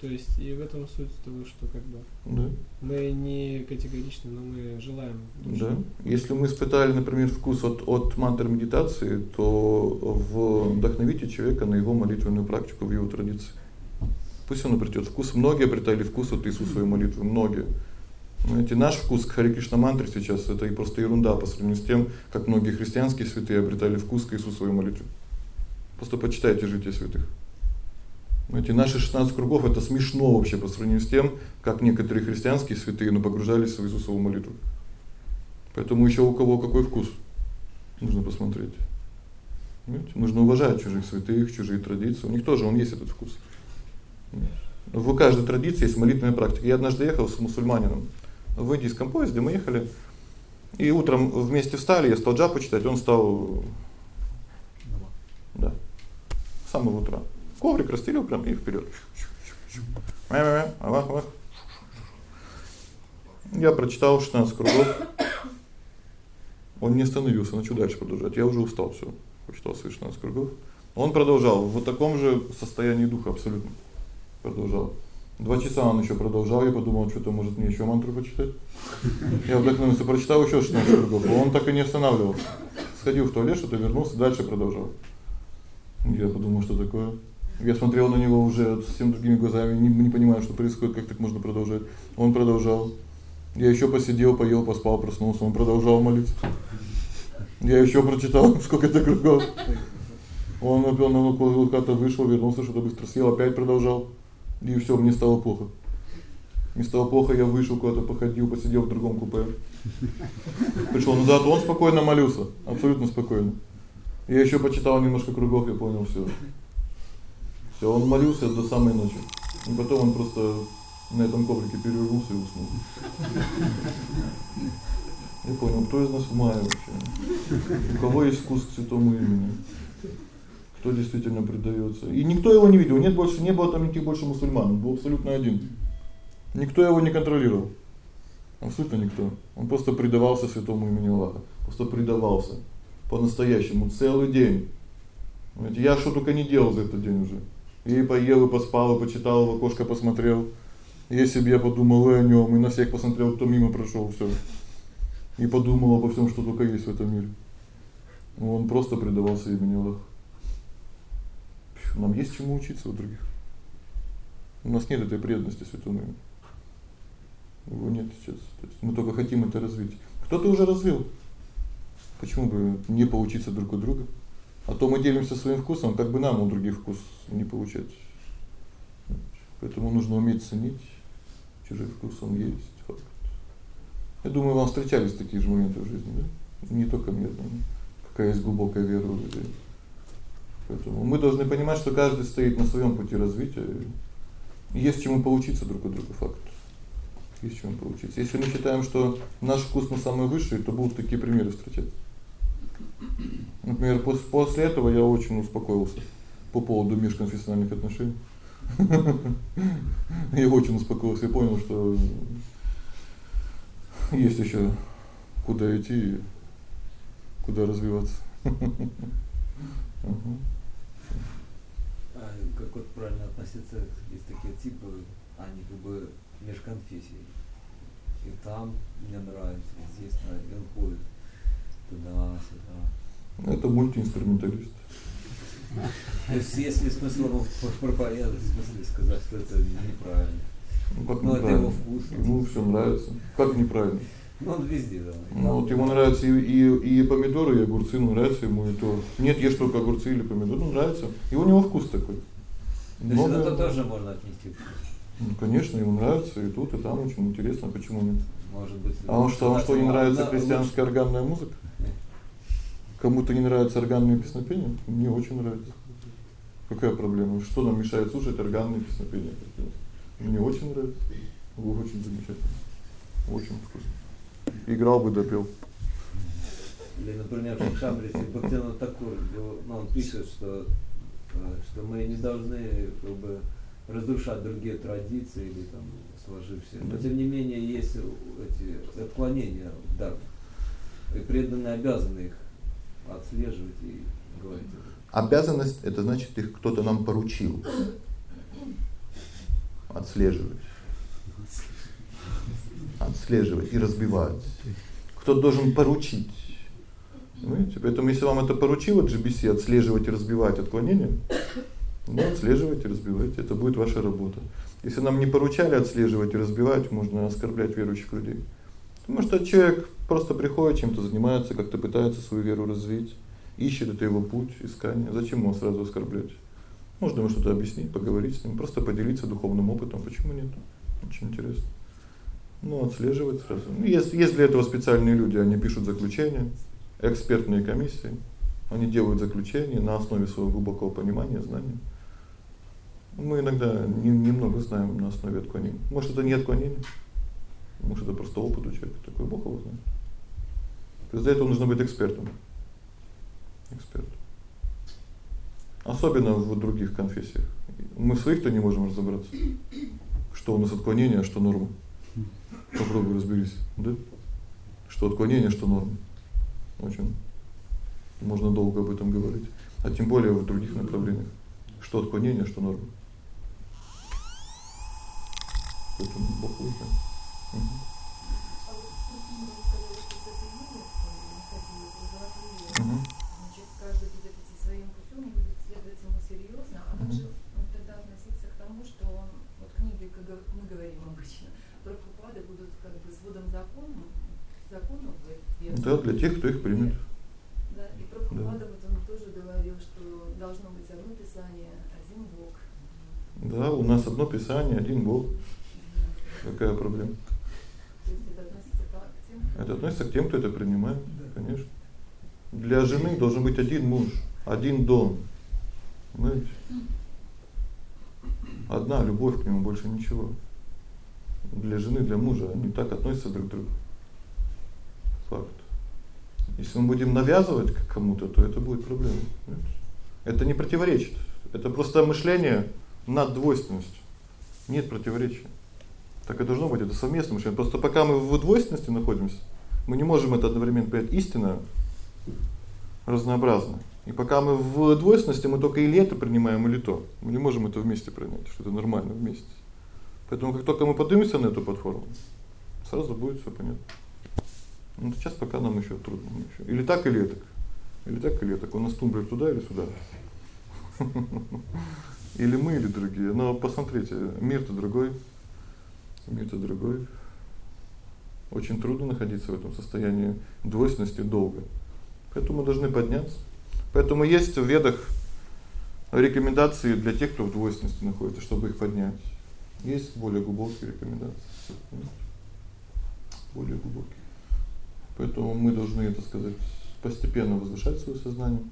То есть и в этом суть того, что как бы да. мы не категоричны, но мы желаем. Души. Да. Если мы испытали, например, вкус от от мантры медитации, то вдохновите человека на его молитвенную практику в его традиции. Пусть он обретёт вкус. Многие обретали вкус от Иисусовой молитвы, многие. Знаете, наш вкус к Харе Кришна мантре сейчас это и просто ерунда по сравнению с тем, как многие христианские святые обретали вкус к Иисусовой молитве. Просто почитайте жития святых. Эти наши 16 кругов это смешно вообще по сравнению с тем, как некоторые христианские святые ну погружались в Иисусову молитву. Поэтому ещё у кого какой вкус нужно посмотреть. Понимаете? Нужно уважать чужих святых, чужие традиции. У них тоже он есть этот вкус. В каждой традиции есть молитвенная практика. Я однажды ехал с мусульманином в индийском поезде, мы ехали. И утром вместе встали, я стал джапу читать, он стал Да. С самого утра коврик расстелил прям и вперёд. Аллах, Аллах. Я прочитал 16 кругов. Он не остановился, начал дальше продолжать. Я уже устал всё. Прочитал свои 16 кругов. Он продолжал в таком же состоянии духа абсолютно. Продолжал. Два часа он ещё продолжал, я подумал, что-то может мне ещё мантру почитать. Я вдохновился, прочитал ещё 16 кругов. Он так и не останавливался. Сходил в туалет, что-то вернулся, дальше продолжал. Я подумал, что такое? Я смотрел на него уже совсем другими глазами, не не понимаю, что происходит, как так можно продолжать. Он продолжал. Я ещё посидел, поел, поспал, проснулся, он продолжал молиться. Я ещё прочитал, [LAUGHS] сколько это кругов. Он опять на куда-то вышел, вернулся, что-то быстро съел, опять продолжал. И всё, мне стало плохо. Мне стало плохо, я вышел куда-то, походил, посидел в другом купе. Пришёл назад, он спокойно молился, абсолютно спокойно. Я ещё почитал немножко кругов, я понял всё. Всё, он молился до самой ночи. И потом он просто на этом коврике перевернулся и уснул. Я понял, кто из нас в мае вообще? У кого есть вкус к святому имени? Кто действительно предаётся? И никто его не видел. Нет больше не было там никаких больше мусульман, он был абсолютно один. Никто его не контролировал. Абсолютно никто. Он просто предавался святому имени Аллаха. Просто предавался по-настоящему целый день. Знаете, я что только не делал за этот день уже. И поел, и поспал, и почитал, в окошко посмотрел. Я себе подумал о нём, и на всех посмотрел, кто мимо прошёл, всё. И подумал обо всём, что только есть в этом мире. Он просто предавался имени Аллаха. Нам есть чему учиться у других. У нас нет этой преданности святому. Его нет сейчас. То есть мы только хотим это развить. Кто-то уже развил. Почему бы не поучиться друг у друга? А то мы делимся своим вкусом, как бы нам у других вкус не получать. Поэтому нужно уметь ценить чужой вкус, он есть факт. Я думаю, вам встречались такие же моменты в жизни, да? Не только мне, да? Какая есть глубокая вера в людей. Поэтому мы должны понимать, что каждый стоит на своём пути развития. Есть чему поучиться друг у друга, факт. Есть чему поучиться. Если мы считаем, что наш вкус на самый высший, то будут такие примеры встречаться. Например, после после этого я очень успокоился по поводу межконфессиональных отношений. [LAUGHS] Я очень успокоился и понял, что есть ещё куда идти, куда развиваться. [LAUGHS] А как вот правильно относиться, есть такие типы, они как бы межконфессии. И там мне нравится, и здесь нравится, он ходит туда, сюда. Ну, это мультиинструменталист. [LAUGHS] То есть если смысл проповедовать, в смысле сказать, что это неправильно. Ну как ну, это его вкус. Ему всё нравится. Как неправильно? Ну он везде, да. Ну вот ему нравятся и и и помидоры, и огурцы, ну нравится ему и то. Нет, ешь только огурцы или помидоры, ну нравится. И у него вкус такой. То есть это тоже можно отнести. Ну, конечно, ему нравится и тут, и там очень интересно, почему нет? Может быть. А он что, он что не нравится христианская органная музыка? Кому-то не нравится органные песнопения? Мне очень нравится. Какая проблема? Что нам мешает слушать органные песнопения? Мне очень нравится. Вы очень замечательно. Очень вкусно. Играл бы, допел. Или, например, в Шамбрисе Бхактивинод Такур, ну, он пишет, что, что мы не должны как бы, разрушать другие традиции или там сложившиеся. Но тем не менее есть эти отклонения дарме. И преданные обязаны их отслеживать и говорить. Обязанность это значит их кто-то нам поручил. Отслеживать. Отслеживать и разбивать. Кто должен поручить? Понимаете? Поэтому если вам это поручило GBC отслеживать и разбивать отклонения, ну, отслеживайте, разбивайте, это будет ваша работа. Если нам не поручали отслеживать и разбивать, можно оскорблять верующих людей. Потому что человек просто приходит, чем-то занимается, как-то пытается свою веру развить, ищет это его путь искания. Зачем его сразу оскорблять? Можно ему что-то объяснить, поговорить с ним, просто поделиться духовным опытом. Почему нет? Очень интересно. Ну, отслеживать сразу. Ну, есть есть для этого специальные люди, они пишут заключения, экспертные комиссии. Они делают заключения на основе своего глубокого понимания, знания. Мы иногда не, немного знаем на основе отклонений. Может, это не отклонение, может, это просто опыт у человека, такой Бог его знает. То есть для этого нужно быть экспертом. Эксперт. Особенно в других конфессиях. Мы своих-то не можем разобраться. Что у нас отклонение, а что норма. Попробуй разберись, да? Что отклонение, что норма. Очень можно долго об этом говорить, а тем более в других направлениях. Что отклонение, что норма. Поэтому Бог выше. Угу. Угу. Значит, каждый будет идти своим путем, будет следовать ему серьезно, а также ну, тогда относиться к тому, что вот книги, как мы говорим обычно, Прабхупады будут как бы сводом закона, законов Да, для тех, кто их примет. Да, и Прабхупада да. вот он тоже говорил, что должно быть одно писание, один Бог. Да, у нас одно писание, один Бог. Какая проблема? То есть это относится к тем? Это относится к тем, кто это принимает, конечно. Для жены должен быть один муж, один дом. Понимаете? Одна любовь к нему, больше ничего. Для жены, для мужа они так относятся друг к другу. Факт. Если мы будем навязывать кому-то, то это будет проблема. Это не противоречит. Это просто мышление над двойственностью. Нет противоречия. Так и должно быть, это совместное мышление. Просто пока мы в двойственности находимся, мы не можем это одновременно принять истинно разнообразно. И пока мы в двойственности, мы только или это принимаем, или то. Мы не можем это вместе принять, что это нормально вместе. Поэтому как только мы поднимемся на эту платформу, сразу будет всё понятно. Ну сейчас пока нам ещё трудно, ещё. Или так, или так. Или так, или так. У нас тумблер туда или сюда. Или мы, или другие. Но посмотрите, мир-то другой. Мир-то другой. Очень трудно находиться в этом состоянии двойственности долго. Поэтому мы должны подняться. Поэтому есть в ведах рекомендации для тех, кто в двойственности находится, чтобы их поднять. Есть более глубокие рекомендации. Более глубокие. Поэтому мы должны, это сказать, постепенно возвышать своё сознание.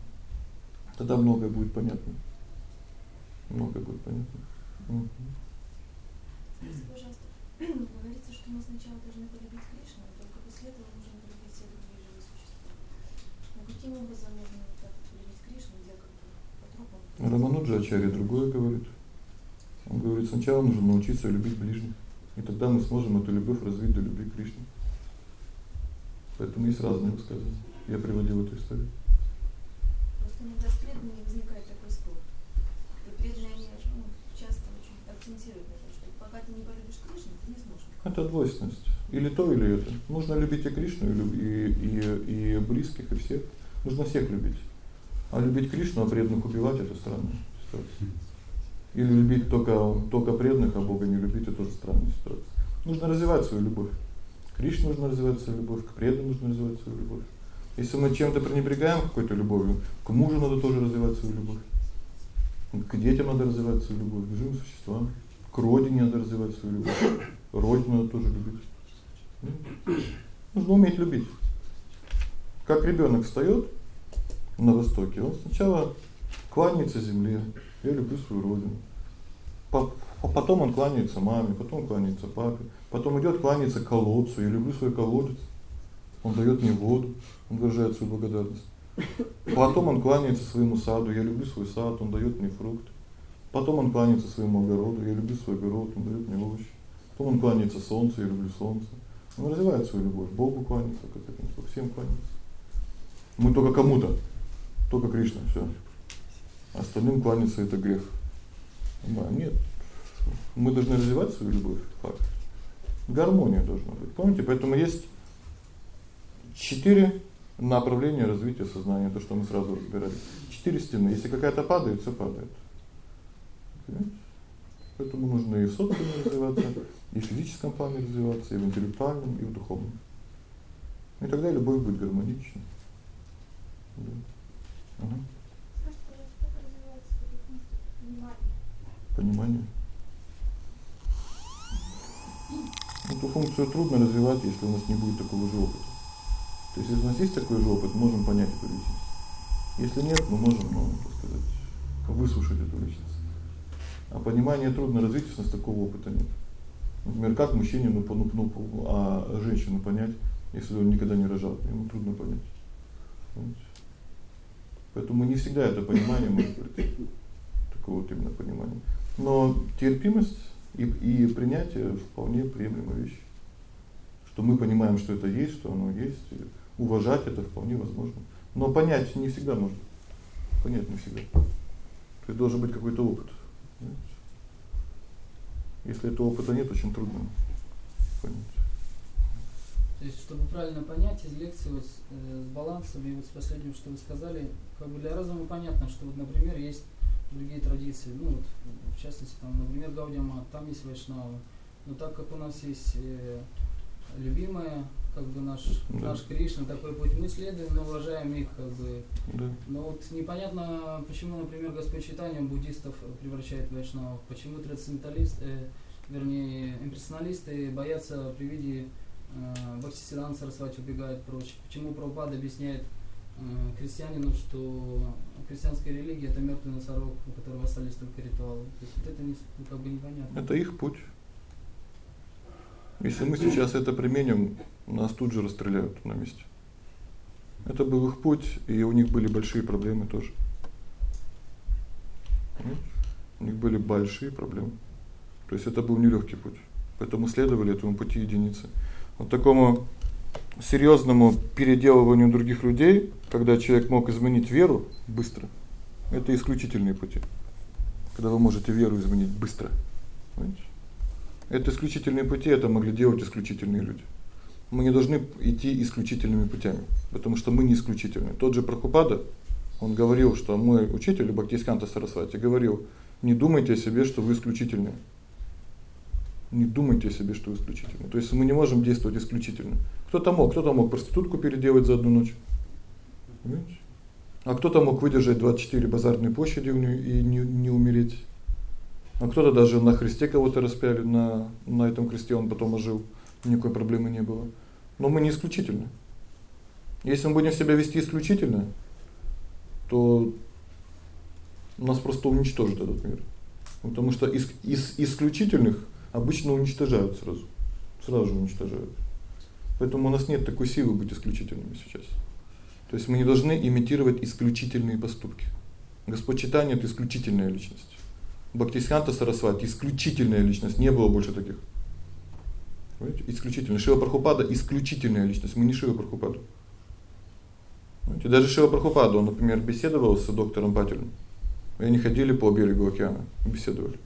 Тогда многое будет понятно. Многое будет понятно. Угу. Скажите, пожалуйста, [CLEARS THROAT] говорится, что мы сначала должны полюбить Кришну, а только после этого нужно полюбить все другие живые существа. Но каким образом можно так полюбить Кришну, где как бы по тропам? Рамануджа Ачарья другое говорит. Он говорит, сначала нужно научиться любить ближних, и тогда мы сможем эту любовь развить до любви к Кришне. Поэтому есть разные высказывания. Я приводил эту историю. Просто иногда с преданными возникает такой спор. И преданные они ну, часто очень акцентируют на том, что пока ты не полюбишь Кришну, ты не сможешь. Это двойственность. Или то, или это. Нужно любить и Кришну, и и и близких, и всех. Нужно всех любить. А любить Кришну, а преданных убивать это странная ситуация. Или любить только только преданных, а Бога не любить это тоже странная ситуация. Нужно развивать свою любовь. Кришне нужно развивать свою любовь, к преданным нужно развивать свою любовь. Если мы чем-то пренебрегаем какой-то любовью, к мужу надо тоже развивать свою любовь. К детям надо развивать свою любовь, к живым существам, к родине надо развивать свою любовь. Родину надо тоже любить. Нужно уметь любить. Как ребёнок встаёт на востоке, он сначала кланяется земле. Я люблю свою родину. Потом он кланяется маме, потом кланяется папе, потом идёт кланяется колодцу. Я люблю свой колодец. Он даёт мне воду, он выражает свою благодарность. Потом он кланяется своему саду. Я люблю свой сад, он даёт мне фрукты. Потом он кланяется своему огороду. Я люблю свой огород, он даёт мне овощи. Потом он кланяется солнцу, я люблю солнце. Он развивает свою любовь. Богу кланяется, как это, всем кланяется. Мы только кому-то, только Кришна, всё. Остальным кланяться это грех. Да, нет. Мы должны развивать свою любовь, факт. Гармония должна быть. Помните, поэтому есть четыре направления развития сознания, то, что мы сразу разбирали. Четыре стены. Если какая-то падает, всё падает. Понимаете? Поэтому нужно и в собственном развиваться, и в физическом плане развиваться, и в интеллектуальном, и в духовном. И тогда любовь будет гармоничной. Да. Ага. Понимание. Эту функцию трудно развивать, если у нас не будет такого же опыта. То есть если у нас есть такой же опыт, можем понять эту личность. Если нет, мы можем, ну, так сказать, выслушать эту личность. А понимание трудно развить, если у нас такого опыта нет. Например, как мужчине ну, ну, ну, а женщину понять, если он никогда не рожал, ему трудно понять. Понимаете? Поэтому не всегда это понимание может быть такого вот именно понимания. Но терпимость и и принятие вполне приемлемая вещь. Что мы понимаем, что это есть, что оно есть, и уважать это вполне возможно. Но понять не всегда можно. Понять не всегда. То должен быть какой-то опыт. Если этого опыта нет, очень трудно понять. То есть, чтобы правильно понять из лекции вот э, с балансом и вот с последним, что вы сказали, как бы для разума понятно, что вот, например, есть другие традиции, ну вот, в частности, там, например, Гаудиама, там есть Вайшнава. Но так как у нас есть э, любимая как бы наш да. наш Кришна такой путь мы следуем, но уважаем их как бы. Да. Но вот непонятно, почему, например, Господь Читание буддистов превращает в вайшнавов, почему трансценденталисты, э, вернее, импрессионалисты боятся при виде э, Бхактисидан Сарасвати убегают прочь. Почему Прабхупада объясняет крестьянину, что христианская религия это мертвый носорог, у которого остались только ритуалы. То есть вот это не, ну, как бы непонятно. Это их путь. Если мы сейчас это применим, нас тут же расстреляют на месте. Это был их путь, и у них были большие проблемы тоже. У них были большие проблемы. То есть это был нелёгкий путь. Поэтому следовали этому пути единицы. Вот такому серьёзному переделыванию других людей, когда человек мог изменить веру быстро. Это исключительные пути. Когда вы можете веру изменить быстро. Понимаете? Это исключительные пути, это могли делать исключительные люди. Мы не должны идти исключительными путями, потому что мы не исключительные. Тот же Прабхупада, он говорил, что мой учитель Бхактисканта Сарасвати говорил: "Не думайте о себе, что вы исключительные. Не думайте о себе, что вы исключительные". То есть мы не можем действовать исключительно. Кто-то мог, кто-то мог проститутку переделать за одну ночь. Понимаете? А кто-то мог выдержать 24 базарные площади и не не умереть. А кто-то даже на кресте кого-то распяли, на на этом кресте он потом ожил. Никакой проблемы не было. Но мы не исключительны. Если мы будем себя вести исключительно, то нас просто уничтожит этот мир. Потому что из из исключительных обычно уничтожают сразу. Сразу же уничтожают. Поэтому у нас нет такой силы быть исключительными сейчас. То есть мы не должны имитировать исключительные поступки. Господь Читание это исключительная личность. Бхактисиданта Сарасвати исключительная личность, не было больше таких. Понимаете? Исключительно Шива Прабхупада исключительная личность, мы не Шива Прабхупада. Понимаете? Даже Шива Прабхупада, он, например, беседовал с доктором Пателем. И они ходили по берегу океана, беседовали.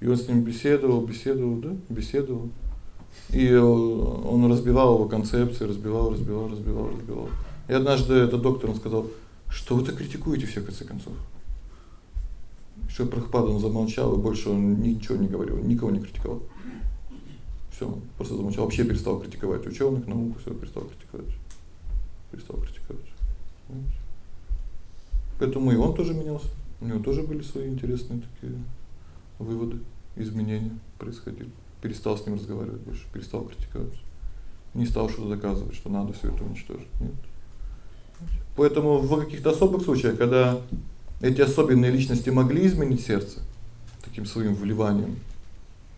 И он с ним беседовал, беседовал, да? Беседовал. И он разбивал его концепции, разбивал, разбивал, разбивал, разбивал. И однажды этот доктор он сказал: "Что вы так критикуете всех в концов?" Что Прабхупада он замолчал, и больше он ничего не говорил, никого не критиковал. Всё, просто замолчал, вообще перестал критиковать учёных, науку, всё перестал критиковать. Перестал критиковать. Поэтому и он тоже менялся. У него тоже были свои интересные такие выводы, изменения происходили. Перестал с ним разговаривать больше, перестал критиковать. Не стал что-то доказывать, что надо всё это уничтожить. Нет. Поэтому в каких-то особых случаях, когда эти особенные личности могли изменить сердце таким своим вливанием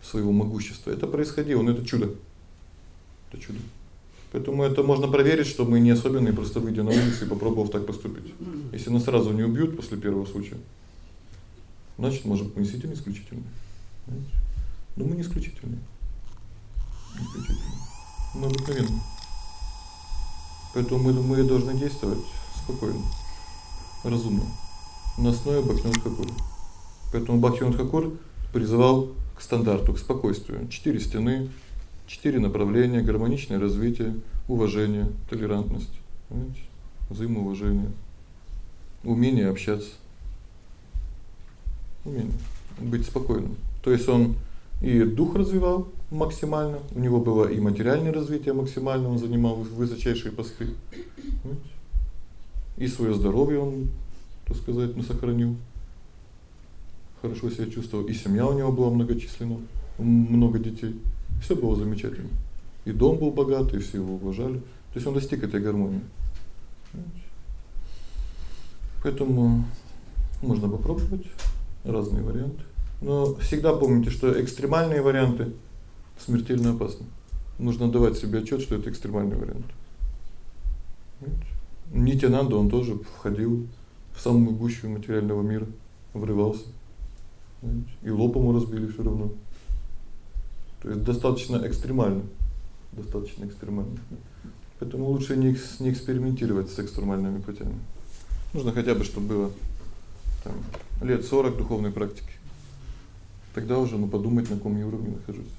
своего могущества, это происходило, но это чудо. Это чудо. Поэтому это можно проверить, что мы не особенные, просто выйдя на улицу и попробовав так поступить. Если нас сразу не убьют после первого случая, значит, может, мы действительно исключительные. Понимаете? Но мы не исключительные. Не исключительные. Мы обыкновенные. Поэтому мы мы должны действовать спокойно, разумно. На основе Бхактивinoda Хакур. Поэтому Бхактивinoda Хакур призывал к стандарту, к спокойствию. Четыре стены, четыре направления: гармоничное развитие, уважение, толерантность, понимаете? Взаимоуважение, умение общаться. Умение быть спокойным. То есть он и дух развивал максимально, у него было и материальное развитие максимально, он занимал высочайшие посты. И своё здоровье он, так сказать, ну сохранил. Хорошо себя чувствовал, и семья у него была многочисленная, много детей. Всё было замечательно. И дом был богатый, все его уважали. То есть он достиг этой гармонии. Поэтому можно попробовать разные варианты. Но всегда помните, что экстремальные варианты смертельно опасны. Нужно давать себе отчёт, что это экстремальный вариант. Нитянанда он тоже входил в самую гущу материального мира, врывался. И лоб ему разбили всё равно. То есть достаточно экстремально. Достаточно экстремально. Поэтому лучше не не экспериментировать с экстремальными путями. Нужно хотя бы, чтобы было там лет 40 духовной практики. Тогда уже ну подумать, на каком я уровне нахожусь.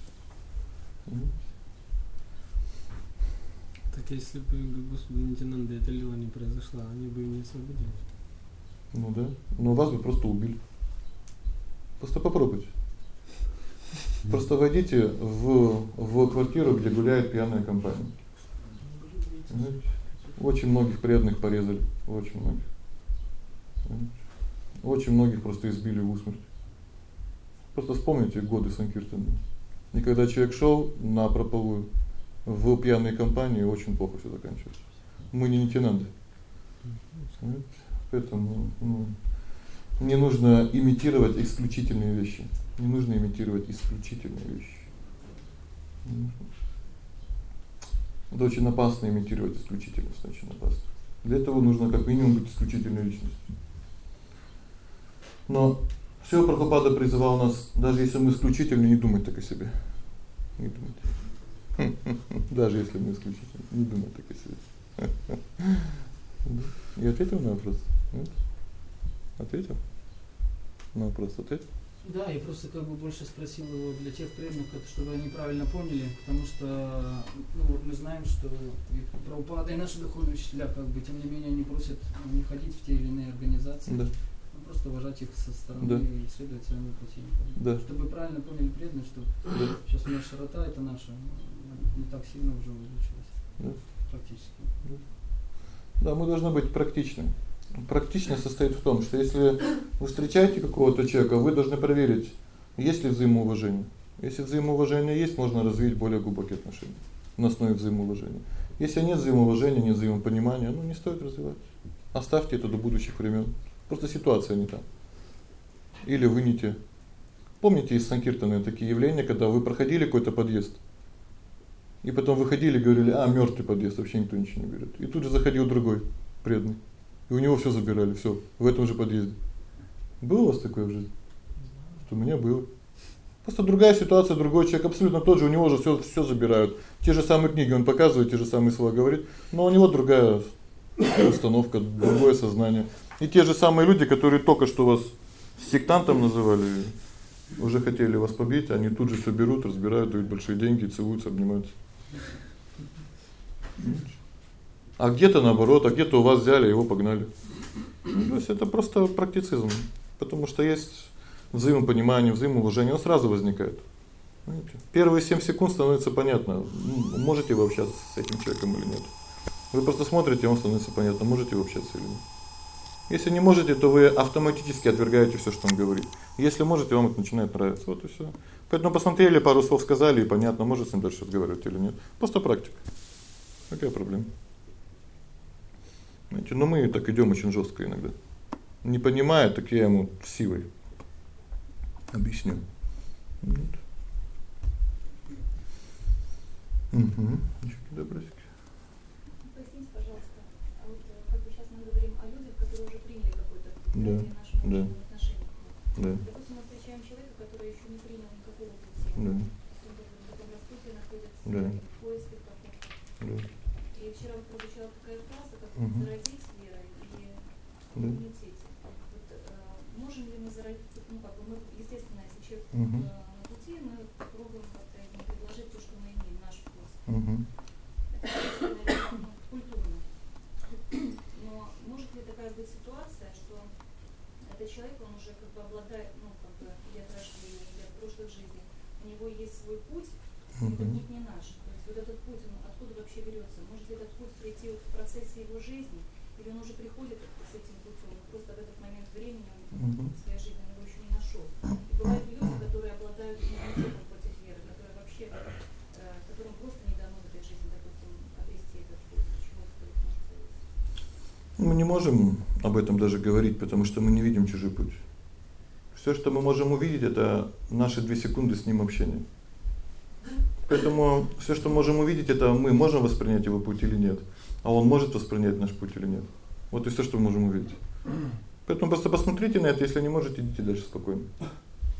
Так если бы Господи Нитянанда эта лила не произошла, они бы не освободились. Ну да. Но вас бы просто убили. Просто попробуйте. Просто войдите в в квартиру, где гуляет пьяная компания. Очень многих преданных порезали, очень многих. Очень многих просто избили в усмерть. Просто вспомните годы Санкиртана. И когда человек шёл на проповую в пьяной компании, очень плохо всё заканчивается. Мы не лейтенанты. Поэтому, ну, не нужно имитировать исключительные вещи. Не нужно имитировать исключительные вещи. Это очень опасно имитировать исключительность, очень опасно. Для этого нужно как минимум быть исключительной личностью. Но всё Прабхупада призывал нас, даже если мы исключительны, не думать так о себе. Не думать. [LAUGHS] Даже если мы исключительны, не думать так о себе. [LAUGHS] Я ответил на вопрос? Нет? Ответил? На вопрос ответил? Да, я просто как бы больше спросил его для тех преданных, чтобы они правильно поняли, потому что ну вот мы знаем, что и Прабхупада и наши духовные учителя, как бы тем не менее они просят не ходить в те или иные организации. Да просто уважать их со стороны да. и следовать своему пути. Да. Чтобы правильно поняли преданные, что да. сейчас у нас широта это наша не так сильно уже увеличилась. Да. Практически. Да. да, мы должны быть практичны. Практичность состоит в том, что если вы встречаете какого-то человека, вы должны проверить, есть ли взаимоуважение. Если взаимоуважение есть, можно развить более глубокие отношения на основе взаимоуважения. Если нет взаимоуважения, нет взаимопонимания, ну не стоит развивать. Оставьте это до будущих времен. Просто ситуация не та. Или выните. Помните из Санкиртаны такие явления, когда вы проходили какой-то подъезд, и потом выходили говорили: "А, мёртвый подъезд, вообще никто ничего не берет". И тут же заходил другой преданный. И у него всё забирали, всё, в этом же подъезде. Было у вас такое в жизни? Что у меня было. Просто другая ситуация, другой человек абсолютно тот же, у него же всё всё забирают. Те же самые книги он показывает, те же самые слова говорит, но у него другая установка, другое сознание. И те же самые люди, которые только что вас сектантом называли, уже хотели вас побить, они тут же всё берут, разбирают, дают большие деньги, целуются, обнимаются. А где-то наоборот, а где-то у вас взяли, его погнали. То есть это просто практицизм, потому что есть взаимопонимание, взаимоуважение, оно сразу возникает. Понимаете? Первые 7 секунд становится понятно, можете вы общаться с этим человеком или нет. Вы просто смотрите, он становится понятно, можете вы общаться или нет. Если не можете, то вы автоматически отвергаете всё, что он говорит. Если можете, вам это начинает нравиться. Вот и всё. Поэтому посмотрели, пару слов сказали, и понятно, может с ним дальше разговаривать или нет. Просто практика. Какая проблема? Знаете, но мы так идём очень жёстко иногда. Не понимая, так я ему силой объясню. Вот. Угу. Ещё какие вопросики? Поясните, пожалуйста, а вот э, как бы сейчас мы говорим о людях, которые уже приняли какой-то Да, принятие нашего да. отношения. Да. Допустим, мы встречаем человека, который еще не принял никакого пути. Да. То есть он как бы находится, Да. в поиске каком-то. Да. И вчера прозвучала такая фраза, как Мгм. заразить верой и Да. иммунитете. Вот, э, можем ли мы заразиться, ну как бы мы, естественно, если человек Мгм. э, на пути, мы попробуем как-то ему предложить то, что мы имеем, наш вкус. Угу. Это, наверное, ну, культурно. Но может ли такая быть ситуация, что этот человек, он уже как бы обладает, ну, как бы, или от рождения, или от прошлых жизней, у него есть свой путь, путь не наш. То есть вот этот путь, он откуда вообще берется? Может ли этот путь прийти в процессе его жизни, или он уже приходит с этим путем, просто в этот момент времени он в своей жизни он его еще не нашел. И бывают люди, которые обладают иммунитетом против веры, которые вообще, э, которым просто не дано в этой жизни, допустим, обрести этот путь. Чего? Мы не можем об этом даже говорить, потому что мы не видим чужой путь. Всё, что мы можем увидеть это наши 2 секунды с ним общения. Поэтому всё, что можем увидеть это мы можем воспринять его путь или нет, а он может воспринять наш путь или нет. Вот и всё, что мы можем увидеть. Поэтому просто посмотрите на это, если не можете, идите дальше спокойно.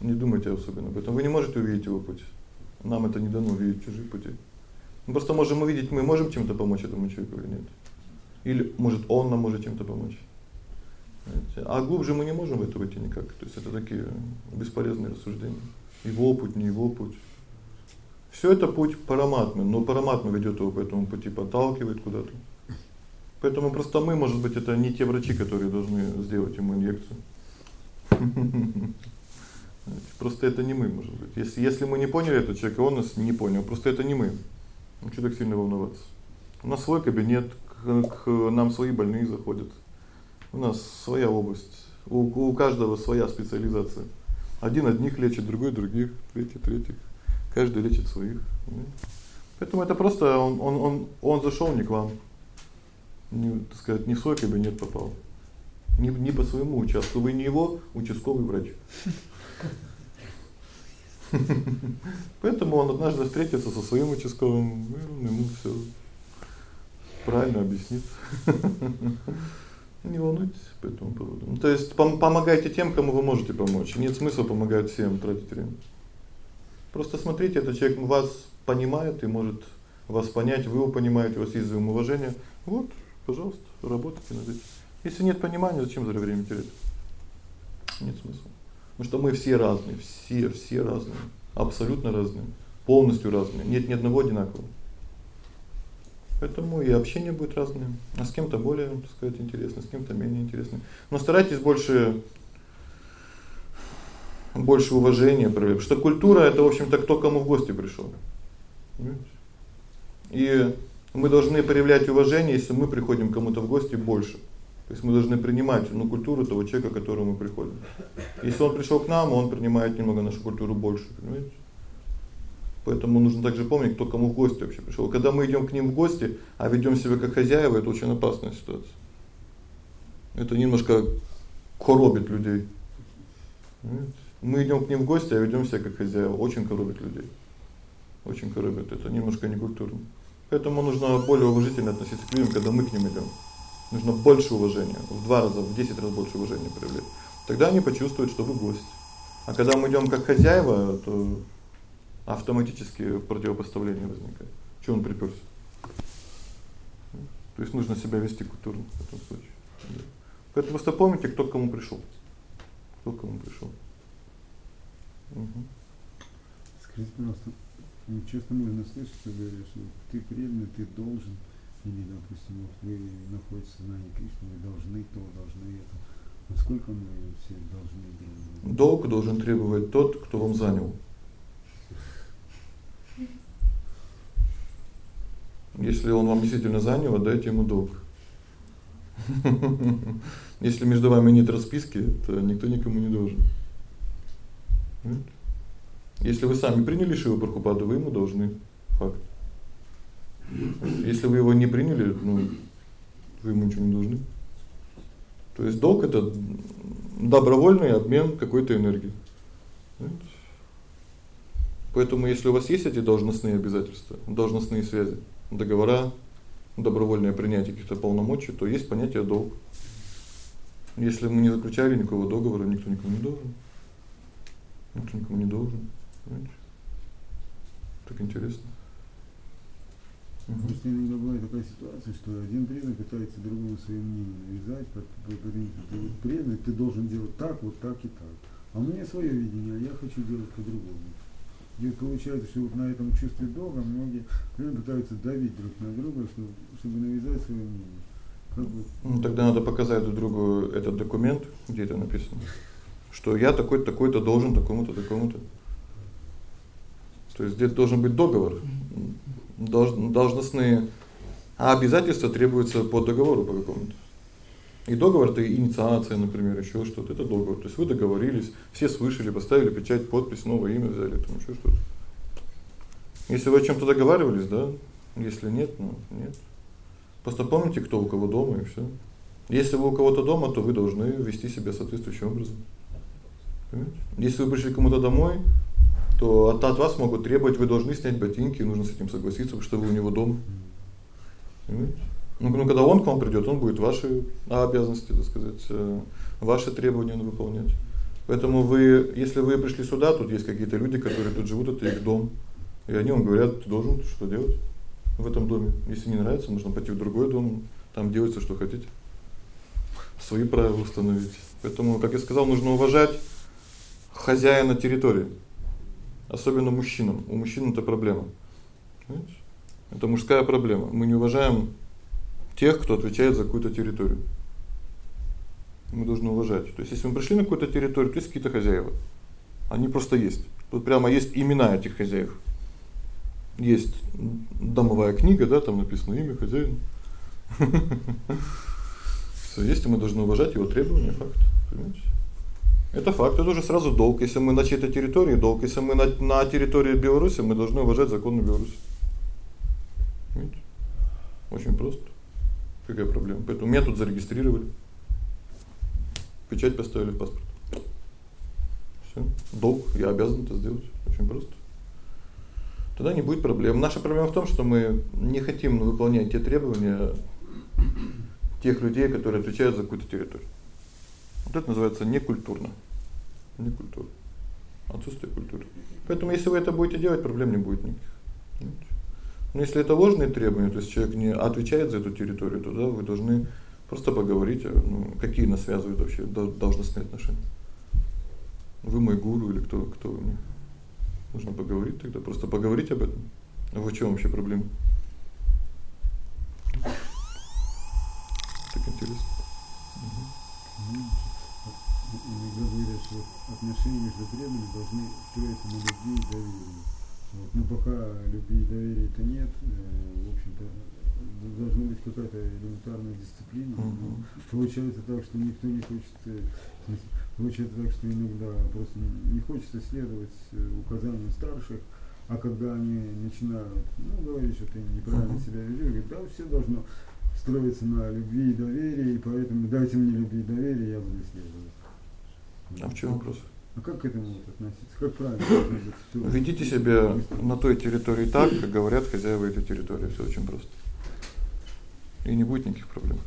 Не думайте особенно об этом. Вы не можете увидеть его путь. Нам это не дано увидеть чужие пути. Мы просто можем увидеть, мы можем чем-то помочь этому человеку или нет. Или может он нам может чем-то помочь. А глубже мы не можем в это войти никак. То есть это такие бесполезные рассуждения. Его путь, не его путь. Всё это путь параматмы, но параматма ведёт его по этому пути, подталкивает куда-то. Поэтому просто мы, может быть, это не те врачи, которые должны сделать ему инъекцию. Просто это не мы, может быть. Если если мы не поняли этого человека, он нас не понял. Просто это не мы. Ну что так сильно волноваться? У нас свой кабинет, к, к нам свои больные заходят. У нас своя область. У у каждого своя специализация. Один одних лечит, другой других, третий третьих. Каждый лечит своих. Поэтому это просто он он он он зашёл не к вам. Не, так сказать, не в свой кабинет попал. Не не по своему участку, вы не его участковый врач. Поэтому он однажды встретится со своим участковым, и он ему всё правильно объяснит. Не волнуйтесь по этому поводу. Ну, то есть пом помогайте тем, кому вы можете помочь. Нет смысла помогать всем, тратить время. Просто смотрите, этот человек вас понимает и может вас понять, вы его понимаете, у вас есть взаимоуважение. Вот, пожалуйста, работайте над этим. Если нет понимания, зачем зря время терять? Нет смысла. Потому что мы все разные, все, все разные, абсолютно разные, полностью разные. Нет ни одного одинакового. Поэтому и общение будет разным. А с кем-то более, так сказать, интересно, с кем-то менее интересно. Но старайтесь больше больше уважения проявлять. Потому что культура это, в общем-то, кто кому в гости. Понимаете? И мы должны проявлять уважение, если мы приходим кому-то в гости больше. То есть мы должны принимать ну культуру того человека, к которому мы приходим. Если он пришёл к нам, он принимает немного нашу культуру больше, понимаете? Поэтому нужно также помнить, кто кому в гости вообще пришёл. Когда мы идём к ним в гости, а ведём себя как хозяева, это очень опасная ситуация. Это немножко коробит людей. Понимаете? Мы идём к ним в гости, а ведём себя как хозяева, очень коробит людей. Очень коробит, это немножко некультурно. Поэтому нужно более уважительно относиться к людям, когда мы к ним идём. Нужно больше уважения, в 2 раза, в 10 раз больше уважения проявлять. Тогда они почувствуют, что вы гость. А когда мы идём как хозяева, то автоматически противопоставление возникает. Что он припёрся? То есть нужно себя вести культурно в этом случае. Поэтому просто помните, кто к кому пришёл. Кто к кому пришёл. Угу. Скажите, пожалуйста, часто можно слышать, что говорят, что ты преданный, ты должен, или, допустим, вот вы находитесь в сознании Кришны, вы должны то, должны это. Насколько мы все должны другу? Долг должен требовать тот, кто вам занял. Если он вам действительно занял, отдайте ему долг. [LAUGHS] Если между вами нет расписки, то никто никому не должен. Если вы сами приняли Шиву Прабхупаду, вы ему должны. Факт. Если вы его не приняли, ну вы ему ничего не должны. То есть долг это добровольный обмен какой-то энергией. Поэтому если у вас есть эти должностные обязательства, должностные связи, договора, добровольное принятие каких-то полномочий, то есть понятие долг. Если мы не заключали никакого договора, никто никому не должен. Никто никому не должен. Понимаете? Так интересно. Просто иногда бывает такая ситуация, что один преданный пытается другому свое мнение навязать, потому ты вот преданный, ты должен делать так, вот так и так. А у меня свое видение, а я хочу делать по-другому. И получается, что вот на этом чувстве долга многие люди пытаются давить друг на друга, чтобы, чтобы навязать свое мнение. Как бы... Ну, тогда надо показать друг другу этот документ, где это написано, что я такой-то, такой-то должен такому-то, такому-то. То есть здесь должен быть договор. Должностные обязательства требуются по договору по какому-то. И договор это инициация, например, ещё что-то. Это договор. То есть вы договорились, все слышали, поставили печать, подпись, новое имя взяли, там ещё что-то. Если вы о чём-то договаривались, да? Если нет, ну, нет. Просто помните, кто у кого дома и всё. Если вы у кого-то дома, то вы должны вести себя соответствующим образом. Понимаете? Если вы пришли кому-то домой, то от, от вас могут требовать, вы должны снять ботинки, нужно с этим согласиться, потому что вы у него дома. Понимаете? Ну, ну когда он к вам придёт, он будет ваши обязанности, так сказать, э, ваши требования выполнять. Поэтому вы, если вы пришли сюда, тут есть какие-то люди, которые тут живут, это их дом. И они вам говорят: "Ты должен что делать в этом доме. Если не нравится, можно пойти в другой дом, там делайте что хотите. Свои правила установить". Поэтому, как я сказал, нужно уважать хозяина территории. Особенно мужчинам. У мужчин это проблема. Понимаете? Это мужская проблема. Мы не уважаем тех, кто отвечает за какую-то территорию. Мы должны уважать. То есть если мы пришли на какую-то территорию, то есть какие-то хозяева. Они просто есть. Тут прямо есть имена этих хозяев. Есть домовая книга, да, там написано имя хозяина. [LAUGHS] Всё есть, мы должны уважать его требования, факт. Понимаете? Это факт, это уже сразу долг. Если мы на чьей-то территории, долг. Если мы на на территории Беларуси, мы должны уважать законы Беларуси. Понимаете? Очень просто. Какая проблема? Поэтому меня тут зарегистрировали. Печать поставили в паспорт. Всё. Долг, я обязан это сделать. Очень просто. Тогда не будет проблем. Наша проблема в том, что мы не хотим выполнять те требования тех людей, которые отвечают за какую-то территорию. Вот это называется некультурно. Некультурно. Отсутствие культуры. Поэтому если вы это будете делать, проблем не будет никаких. Но если это ложные требования, то есть человек не отвечает за эту территорию, то да, вы должны просто поговорить, ну, какие нас связывают вообще должностные отношения. Вы мой гуру или кто кто вы мне? Нужно поговорить тогда, просто поговорить об этом. А в чём вообще проблема? Так интересно. Угу. Иногда говорят, что отношения между преданными должны строиться на любви и доверии. Вот. Но пока любви и доверия-то нет, э, в общем-то, должна быть какая-то элементарная дисциплина. Но получается так, что никто не хочет, э, получается так, что иногда просто не хочется следовать э, указаниям старших, а когда они начинают, ну, говорить, что ты неправильно себя ведёшь, говорят, да, все должно строиться на любви и доверии, и поэтому дайте мне любви и доверие, я буду следовать. А в чём вопрос? А как к этому вот относиться? Как правильно [COUGHS] Ведите себя на той территории так, как говорят хозяева этой территории. Всё очень просто. И не будет никаких проблем.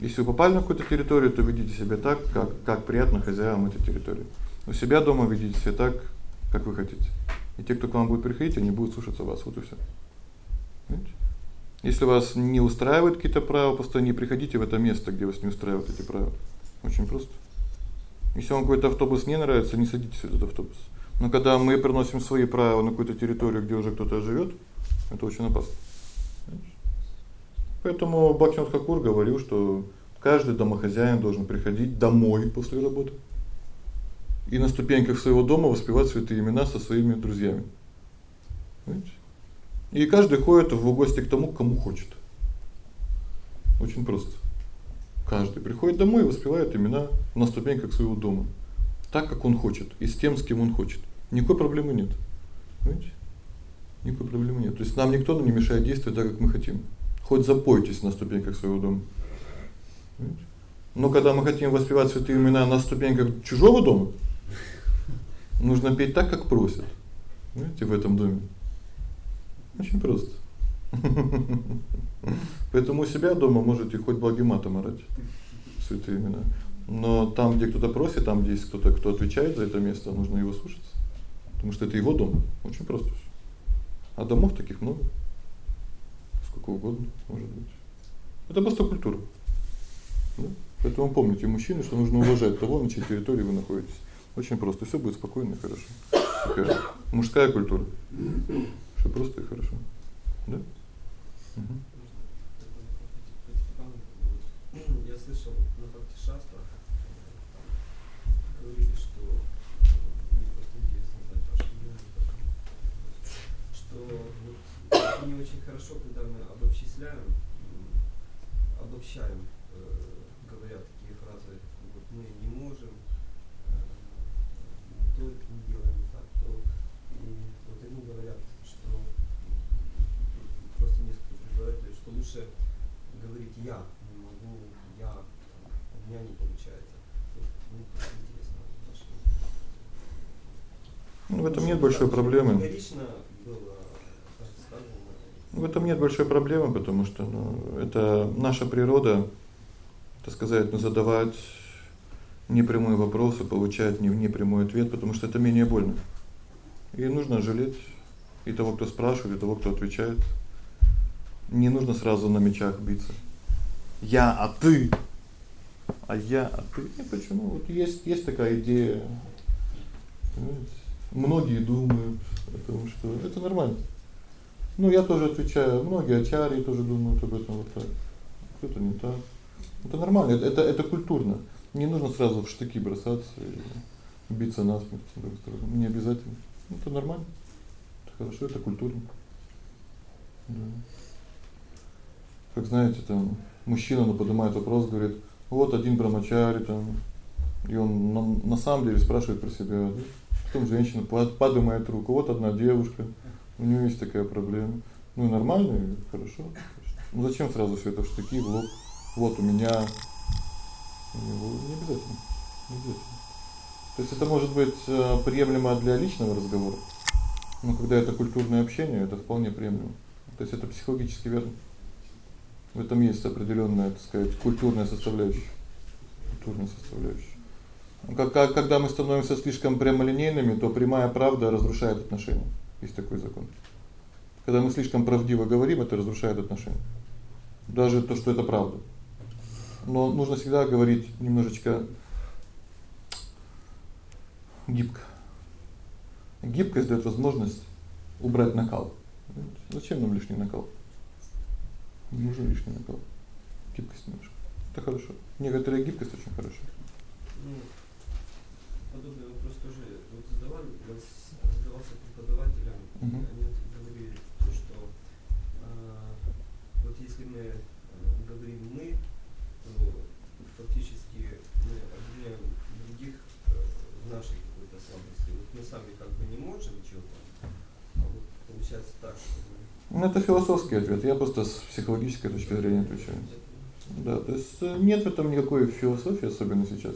Если вы попали на какую-то территорию, то ведите себя так, как как приятно хозяевам этой территории. У себя дома ведите себя так, как вы хотите. И те, кто к вам будет приходить, они будут слушаться вас, вот и всё. Понимаете? Если вас не устраивают какие-то правила, просто не приходите в это место, где вас не устраивают эти правила. Очень просто. Если вам какой-то автобус не нравится, не садитесь в этот автобус. Но когда мы приносим свои правила на какую-то территорию, где уже кто-то живёт, это очень опасно. Поэтому Бхактивинод Хакур говорил, что каждый домохозяин должен приходить домой после работы и на ступеньках своего дома воспевать святые имена со своими друзьями. Понимаете? И каждый ходит в гости к тому, кому хочет. Очень просто. Каждый приходит домой и воспевает имена на ступеньках своего дома, так как он хочет и с тем, с кем он хочет. Никакой проблемы нет. Понимаете? Никакой проблемы нет. То есть нам никто не мешает действовать так, как мы хотим. Хоть запойтесь на ступеньках своего дома. Понимаете? Но когда мы хотим воспевать святые имена на ступеньках чужого дома, нужно петь так, как просят. Понимаете, в этом доме. Очень просто. [LAUGHS] Поэтому у себя дома можете хоть благим орать святые имена. Но там, где кто-то просит, там, где есть кто-то, кто отвечает за это место, нужно его слушаться. Потому что это его дом. Очень просто. А домов таких много. Сколько угодно, может быть. Это просто культура. Да? Поэтому помните, мужчины, что нужно уважать того, на чьей территории вы находитесь. Очень просто, всё будет спокойно и хорошо. Такая мужская культура. Всё просто и хорошо. Да? Угу. Я слышал на факте шастра говорили, что мне просто интересно знать ваше мнение, что вот не очень хорошо, когда мы обобщисляем, обобщаем, э, говоря такие фразы, вот мы не можем, э, не то не делаем так, то и вот они говорят, что просто несколько преподавателей, что лучше говорить я не могу, я там, у меня не получается. Просто интересно. Ну, в этом нет большой проблемы. В этом нет большой проблемы, потому что, ну, это наша природа, так сказать, ну, задавать непрямые вопросы, получать не непрямой ответ, потому что это менее больно. И нужно жалеть и того, кто спрашивает, и того, кто отвечает. Не нужно сразу на мечах биться. Я, а ты. А я, а ты. И почему? Вот есть есть такая идея. Понимаете? Многие думают о том, что это нормально. Ну, я тоже отвечаю, многие ачарьи тоже думают об этом вот так. Кто-то не так. Это нормально, это это, это культурно. Не нужно сразу в штыки бросаться и биться насмерть друг с другом. Не обязательно. Это нормально. Это хорошо, это культурно. Да. Как знаете, там мужчина ну поднимает вопрос, говорит: "Вот один брамачари там". И он на, на самом деле спрашивает про себя, да? Потом женщина поднимает руку: "Вот одна девушка, у неё есть такая проблема". Ну нормально, и хорошо. Ну зачем сразу всё это в штыки, в лоб? Вот у меня не обязательно. Не обязательно. То есть это может быть э, приемлемо для личного разговора. Но когда это культурное общение, это вполне приемлемо. То есть это психологически верно. В этом есть определённая, так сказать, культурная составляющая. Культурная составляющая. Как как когда мы становимся слишком прямолинейными, то прямая правда разрушает отношения. Есть такой закон. Когда мы слишком правдиво говорим, это разрушает отношения. Даже то, что это правда. Но нужно всегда говорить немножечко гибко. Гибкость даёт возможность убрать накал. Зачем нам лишний накал? Нужен лишний накал. Гибкость немножко. Это хорошо. Некоторая гибкость очень хорошо. Ну, подобный вопрос тоже вот задавали, задавался преподавателям, Мгм. они говорили то, что а, вот если мы э, говорим мы, то фактически мы обвиняем других э, в нашей какой-то слабости. Вот мы сами как бы не можем чего-то, а вот получается так, что мы Ну это философский ответ. Я просто с психологической точки зрения отвечаю. Да, то есть э, нет в этом никакой философии, особенно сейчас.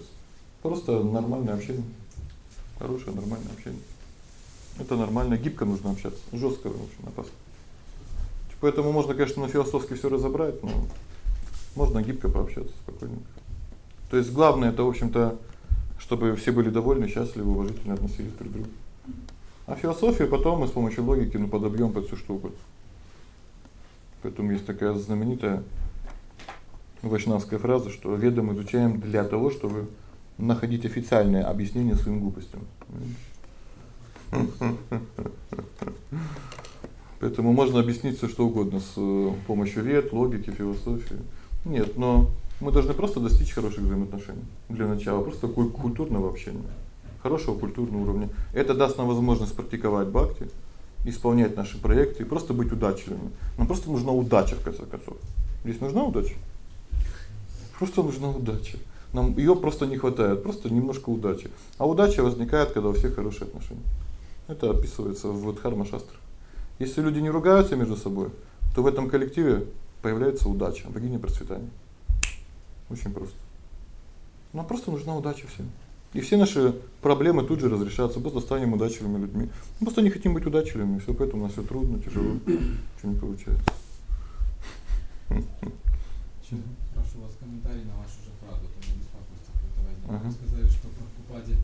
Просто нормальное общение. Хорошее нормальное общение. Это нормально, гибко нужно общаться. Жёстко очень опасно. Поэтому можно, конечно, на философски всё разобрать, но можно гибко пообщаться спокойненько. То есть главное это, в общем-то, чтобы все были довольны, счастливы, уважительно относились друг к другу. А философию потом мы с помощью логики ну подобьём под что угодно. Поэтому есть такая знаменитая вайшнавская фраза, что веды мы изучаем для того, чтобы находить официальное объяснение своим глупостям. Поэтому можно объяснить всё что угодно с э, помощью вед, логики, философии. Нет, но мы должны просто достичь хороших взаимоотношений. Для начала просто куль культурного общения, хорошего культурного уровня. Это даст нам возможность практиковать бхакти, исполнять наши проекты и просто быть удачливыми. Нам просто нужна удача в конце концов. Здесь нужна удача. Просто нужна удача. Нам её просто не хватает, просто немножко удачи. А удача возникает, когда у всех хорошие отношения. Это описывается в Дхарма шастрах. Если люди не ругаются между собой, то в этом коллективе появляется удача, богиня процветания. Очень просто. Нам просто нужна удача всем. И все наши проблемы тут же разрешатся, просто станем удачливыми людьми. Мы просто не хотим быть удачливыми, всё поэтому у нас всё трудно, тяжело, ничего не получается. Прошу вас комментарий на вашу же фразу, то мне беспокойство какое-то возникло. Вы сказали, что в Прабхупаде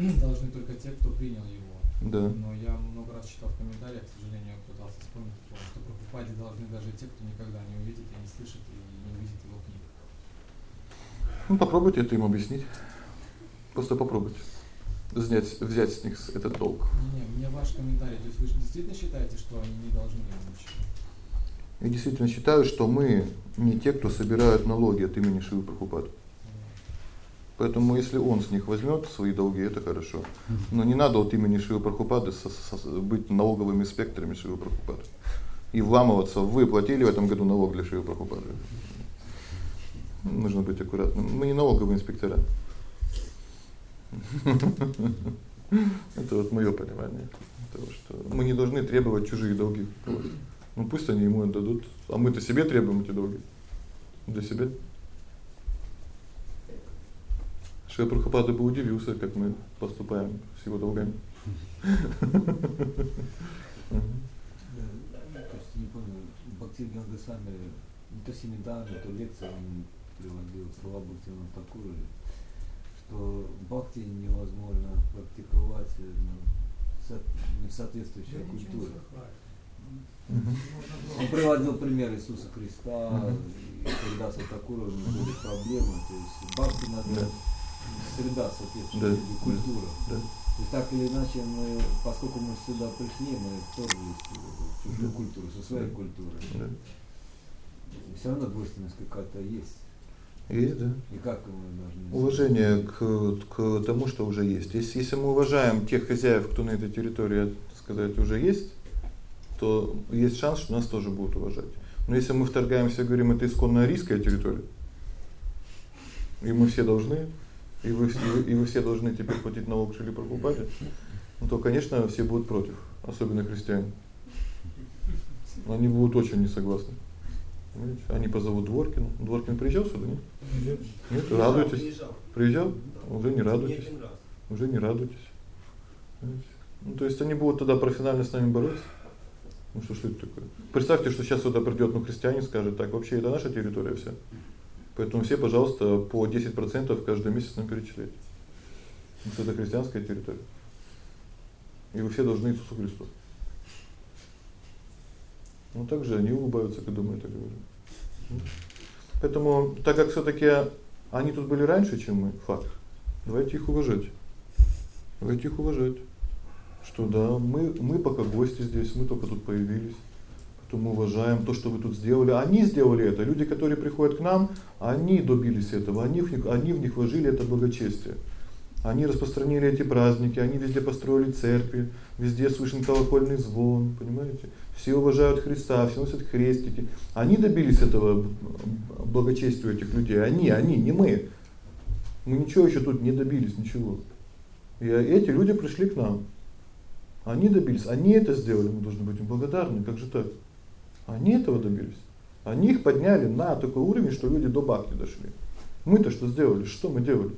[CLEARS THROAT] должны только те, кто принял его. Да. Но я много раз читал в комментариях, к сожалению, пытался вспомнить, что в Прабхупаде должны даже те, кто никогда не увидит и не слышит и не увидит его книг. Ну попробуйте это им объяснить. Просто попробуйте взять взять с них этот долг. Не, не, мне ваш комментарий, то есть вы же действительно считаете, что они не должны его учить? Я действительно считаю, что мы не те, кто собирают налоги от имени Шивы Прабхупады. Поэтому если он с них возьмёт свои долги, это хорошо. Но не надо от имени Шивы Прабхупады со, быть налоговыми инспекторами Шивы Прабхупады. И вламываться, вы платили в этом году налог для Шивы Прабхупады. Нужно быть аккуратным. Мы не налоговые инспектора. [LAUGHS] Это вот моё понимание того, что мы не должны требовать чужие долги. Ну пусть они ему отдадут, а мы-то себе требуем эти долги. Для себя. Шри Прабхупада бы удивился, как мы поступаем с его долгами. Не помню, Бхактивинода Госвами, не то семинар, не то лекция он приводил слова Бхактивинода такую, что бхакти невозможно практиковать ну, со- не в соответствующей культуре. Мгм. Он приводил пример Иисуса Христа, и когда с такой были проблемы, то есть бхакти надо Да. среда соответствующая, Да, культура. Да. Есть так или иначе мы, поскольку мы сюда пришли, мы вторглись в чужую Да. культуру, со своей Да. культурой. Да. Все равно двойственность какая-то есть. Есть, да. И как мы должны... Уважение к к тому, что уже есть. Если если мы уважаем тех хозяев, кто на этой территории, так сказать, уже есть, то есть шанс, что нас тоже будут уважать. Но если мы вторгаемся и говорим, это исконно арийская территория, и мы все должны, и вы все и вы все должны теперь платить налог Шри Прабхупаде, ну то, конечно, все будут против, особенно христиане. Они будут очень не согласны. Понимаете? Они позовут Дворкина. Дворкин приезжал сюда, нет? Нет. Нет, радуйтесь. Приезжал. Приезжал? Да. Уже не Не радуйтесь. раз. Уже не радуйтесь. Понимаете? Ну, то есть они будут тогда профессионально с нами бороться. Ну что ж это такое? Представьте, что сейчас сюда придёт ну христианин скажет: "Так, вообще это наша территория вся. Поэтому все, пожалуйста, по 10% каждый месяц нам перечисляйте". Ну, это христианская территория. И вы все должны Иисусу Христу. Ну так же они улыбаются, когда мы это говорим. Поэтому, так как всё-таки они тут были раньше, чем мы, факт. Давайте их уважать. Давайте их уважать. Что да, мы мы пока гости здесь, мы только тут появились. Поэтому уважаем то, что вы тут сделали. Они сделали это. Люди, которые приходят к нам, они добились этого. Они в них они в них вложили это благочестие. Они распространили эти праздники, они везде построили церкви, везде слышен колокольный звон, понимаете? Все уважают Христа, все носят крестики. Они добились этого благочестия этих людей. Они, они, не мы. Мы ничего ещё тут не добились, ничего. И эти люди пришли к нам. Они добились, они это сделали, мы должны быть им благодарны. Как же так? Они этого добились. Они их подняли на такой уровень, что люди до бхакти дошли. Мы-то что сделали? Что мы делали?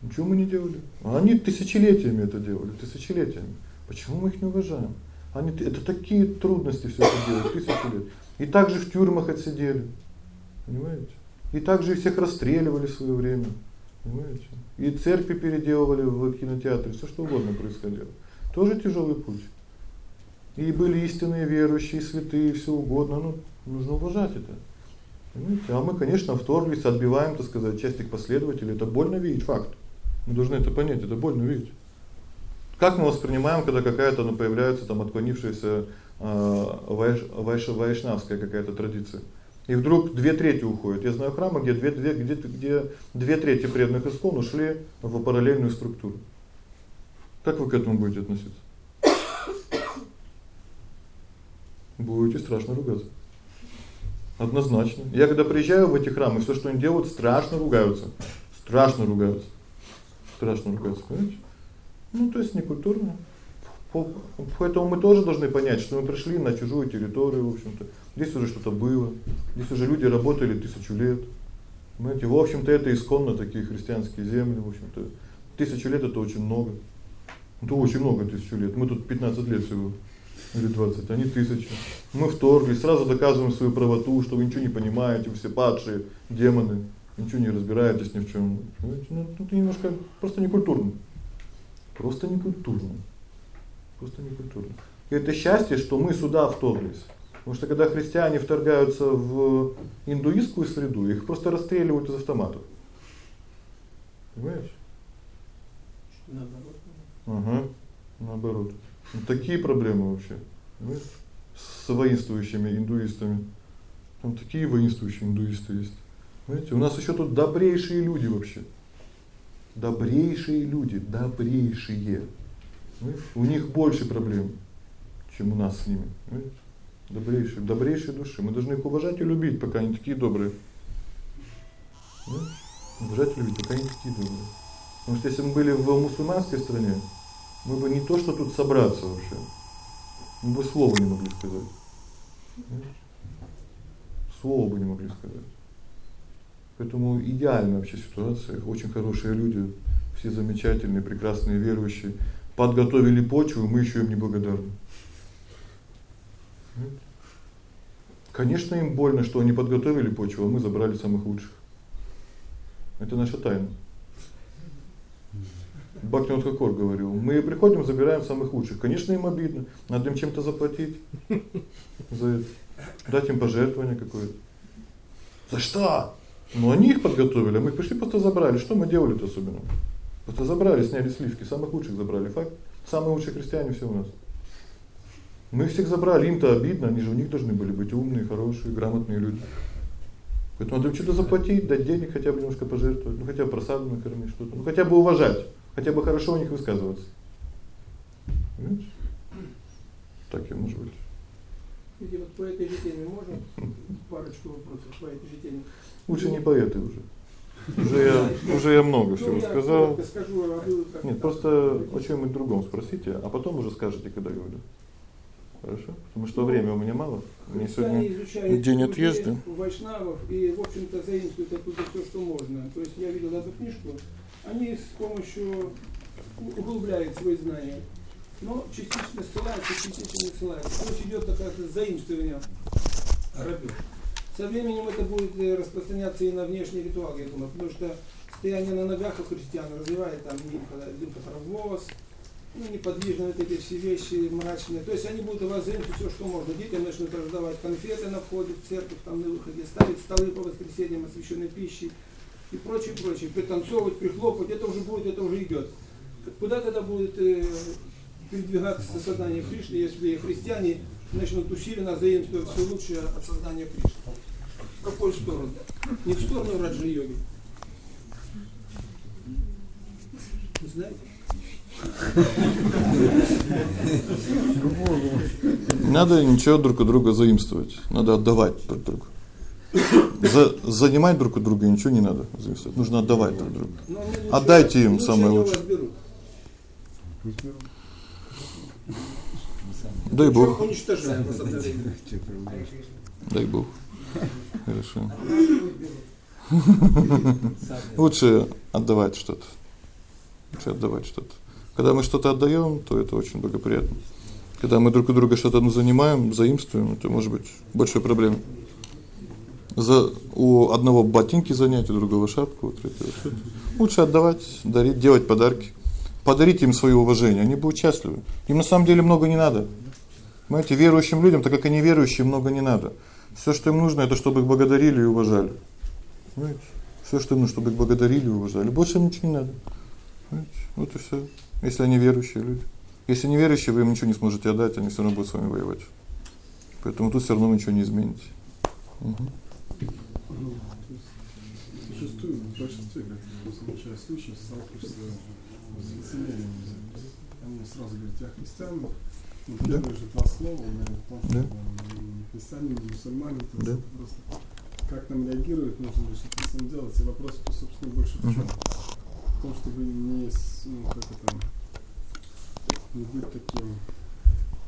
Ничего мы не делали. А они тысячелетиями это делали, тысячелетиями. Почему мы их не уважаем? Они это такие трудности всё это делают тысячи лет. И также в тюрьмах отсидели. Понимаете? И также всех расстреливали в своё время. Понимаете? И церкви переделывали в кинотеатры, всё что угодно происходило. Тоже тяжёлый путь. И были истинные верующие, святые, всё угодно, ну нужно уважать это. Понимаете? А мы, конечно, вторглись, отбиваем, так сказать, часть их последователей. Это больно видеть факт. Мы должны это понять, это больно видеть. Как мы воспринимаем, когда какая-то ну, появляется там отклонившаяся э вайш, вайш, вайшнавская какая-то традиция. И вдруг две трети уходят. Я знаю храмы, где две две где где две трети преданных искон ушли в параллельную структуру. Как вы к этому будете относиться? Будете страшно ругаться. Однозначно. Я когда приезжаю в эти храмы, всё, что они делают, страшно ругаются. Страшно ругаются. Страшно ругаются, понимаете? Ну, то есть некультурно. Поэтому мы тоже должны понять, что мы пришли на чужую территорию, в общем-то. Здесь уже что-то было. Здесь уже люди работали тысячу лет. Понимаете, в общем-то это исконно такие христианские земли, в общем-то. Тысячу лет это очень много. Это очень много тысячу лет. Мы тут 15 лет всего или 20, они тысячи. Мы вторглись, сразу доказываем свою правоту, что вы ничего не понимаете, вы все падшие демоны, ничего не разбираетесь ни в. Понимаете? Ну, это немножко просто некультурно. Просто некультурно. Просто некультурно. И это счастье, что мы сюда вторглись. Потому что когда христиане вторгаются в индуистскую среду, их просто расстреливают из автоматов. Понимаешь? Наоборот. Ага. Наоборот. Ну, такие проблемы вообще. Понимаешь? С воинствующими индуистами. Там такие воинствующие индуисты есть. Знаете, у нас ещё тут добрейшие люди вообще. Добрейшие люди, добрейшие. Понимаешь? У них больше проблем, чем у нас с ними. Понимаете? Добрейшие, добрейшие души. Мы должны их уважать и любить, пока они такие добрые. Понимаешь? Уважать и любить, пока они такие добрые. Потому что если мы были в мусульманской стране, мы бы не то, что тут собраться вообще. Мы бы слова не могли сказать. Слова бы не могли сказать. Поэтому идеальная вообще ситуация. Очень хорошие люди, все замечательные, прекрасные верующие, подготовили почву, мы ещё им не благодарны. Конечно, им больно, что они подготовили почву, а мы забрали самых лучших. Это наша тайна. Бхактивинод Хакор говорил: "Мы приходим, забираем самых лучших. Конечно, им обидно, надо им чем-то заплатить [LAUGHS] за это. Дать им пожертвование какое-то. За что? Ну они их подготовили, мы их пришли просто забрали. Что мы делали-то особенно? Просто забрали, сняли сливки, самых лучших забрали. Факт. Самые лучшие христиане все у нас. Мы их всех забрали, им-то обидно, они же у них должны были быть умные, хорошие, грамотные люди. Поэтому надо что-то заплатить, дать денег, хотя бы немножко пожертвовать, ну хотя бы просаду накормить что-то, ну хотя бы уважать, хотя бы хорошо о них высказываться. Понимаете? Так и может быть. И вот по этой же теме можно парочку вопросов по этой же теме. Лучше не по этой уже. [LAUGHS] Уже я уже я много Ну, всего сказал. а вы как Нет, просто о чём-нибудь другом спросите, а потом уже скажете, когда говорю. Хорошо? Потому что времени у меня мало. Мне сегодня день отъезда. вайшнавов и, в общем-то, заимствуют оттуда все, что можно. То есть я видел эту книжку, они с помощью углубляют свои знания, но частично ссылаются, частично не ссылаются. То есть идет такое заимствование грабеж. Со временем это будет э, распространяться и на внешний ритуал, я думаю, потому что стояние на ногах у христиан развивает там лимфо- лимфопровоз, ну, неподвижные вот эти все вещи мрачные. То есть они будут у вас заимствовать все, что можно. Детям начнут раздавать конфеты на входе в церковь, там на выходе, ставить столы по воскресеньям освященной пищей и прочее, прочее. Пританцовывать, прихлопывать, это уже будет, это уже идет. Куда тогда будет э, передвигаться сознание Кришны, если христиане начнут усиленно заимствовать все лучшее от сознания Кришны? В какую сторону? Не в сторону раджа-йоги. Не знаете? Не надо ничего друг у друга заимствовать. Надо отдавать друг другу. За занимать друг у друга ничего не надо заимствовать. Нужно отдавать друг другу. Отдайте им самое лучшее. Дай Бог. Дай Бог. Хорошо. Лучше отдавать что-то. Лучше отдавать что-то. Когда мы что-то отдаём, то это очень благоприятно. Когда мы друг у друга что-то ну, занимаем, заимствуем, это может быть большой проблемой. За у одного ботинки занять, у другого шапку, у третьего. Лучше отдавать, дарить, делать подарки. Подарить им своё уважение, они будут счастливы. Им на самом деле много не надо. Понимаете, верующим людям, так как они верующие, много не надо. Всё, что им нужно это чтобы их благодарили и уважали. Понимаете? Всё, что им нужно, чтобы их благодарили и уважали. Больше ничего не надо. Понимаете? Вот и всё. Если они верующие люди. Если не верующие, вы им ничего не сможете отдать, они всё равно будут с вами воевать. Поэтому тут всё равно ничего не измените. Угу. Зачастую, в большинстве, случаев сталкиваешься с лицемерием. Они сразу говорят, я христианин, ну, Да. первые же два слова, о том, что Да. христиане, мусульмане, то Да. просто как нам реагируют, нужно решить с этим делать. И вопрос, собственно, больше в чем? Мгм. В том, чтобы не, ну, как это, не быть таким,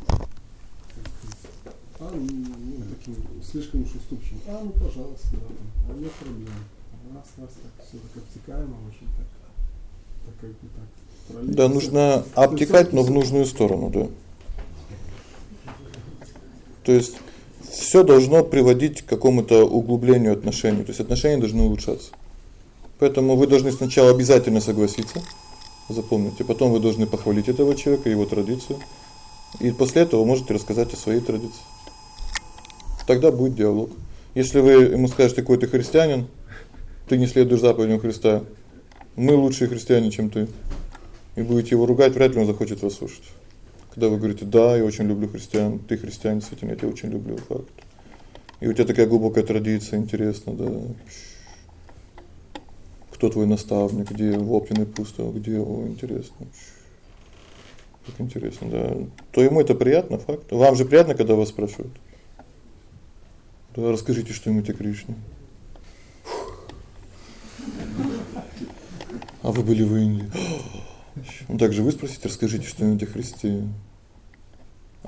как а, ну, ну, таким слишком уж уступчивым. А, ну, пожалуйста, да, там, а нет проблем. Раз, раз, так, все так обтекаемо, очень так, так как бы так. пролиться. Да, нужно обтекать, но в нужную сторону, да. То есть всё должно приводить к какому-то углублению отношений, то есть отношения должны улучшаться. Поэтому вы должны сначала обязательно согласиться. Запомните, потом вы должны похвалить этого человека, его традицию. И после этого можете рассказать о своей традиции. Тогда будет диалог. Если вы ему скажете, какой ты христианин, ты не следуешь заповедям Христа. Мы лучшие христиане, чем ты. И будете его ругать, вряд ли он захочет вас слушать. Когда вы говорите: "Да, я очень люблю христиан, ты христианин, действительно, я тебя очень люблю", факт. И у тебя такая глубокая традиция, интересно, да. Кто твой наставник, где в Оптиной пусто, где, о, интересно. Как интересно, да. То ему это приятно, факт. Вам же приятно, когда вас спрашивают. Да, расскажите что-нибудь о Кришне. А вы были в Индии? Ну также вы спросите, расскажите что-нибудь о Христе.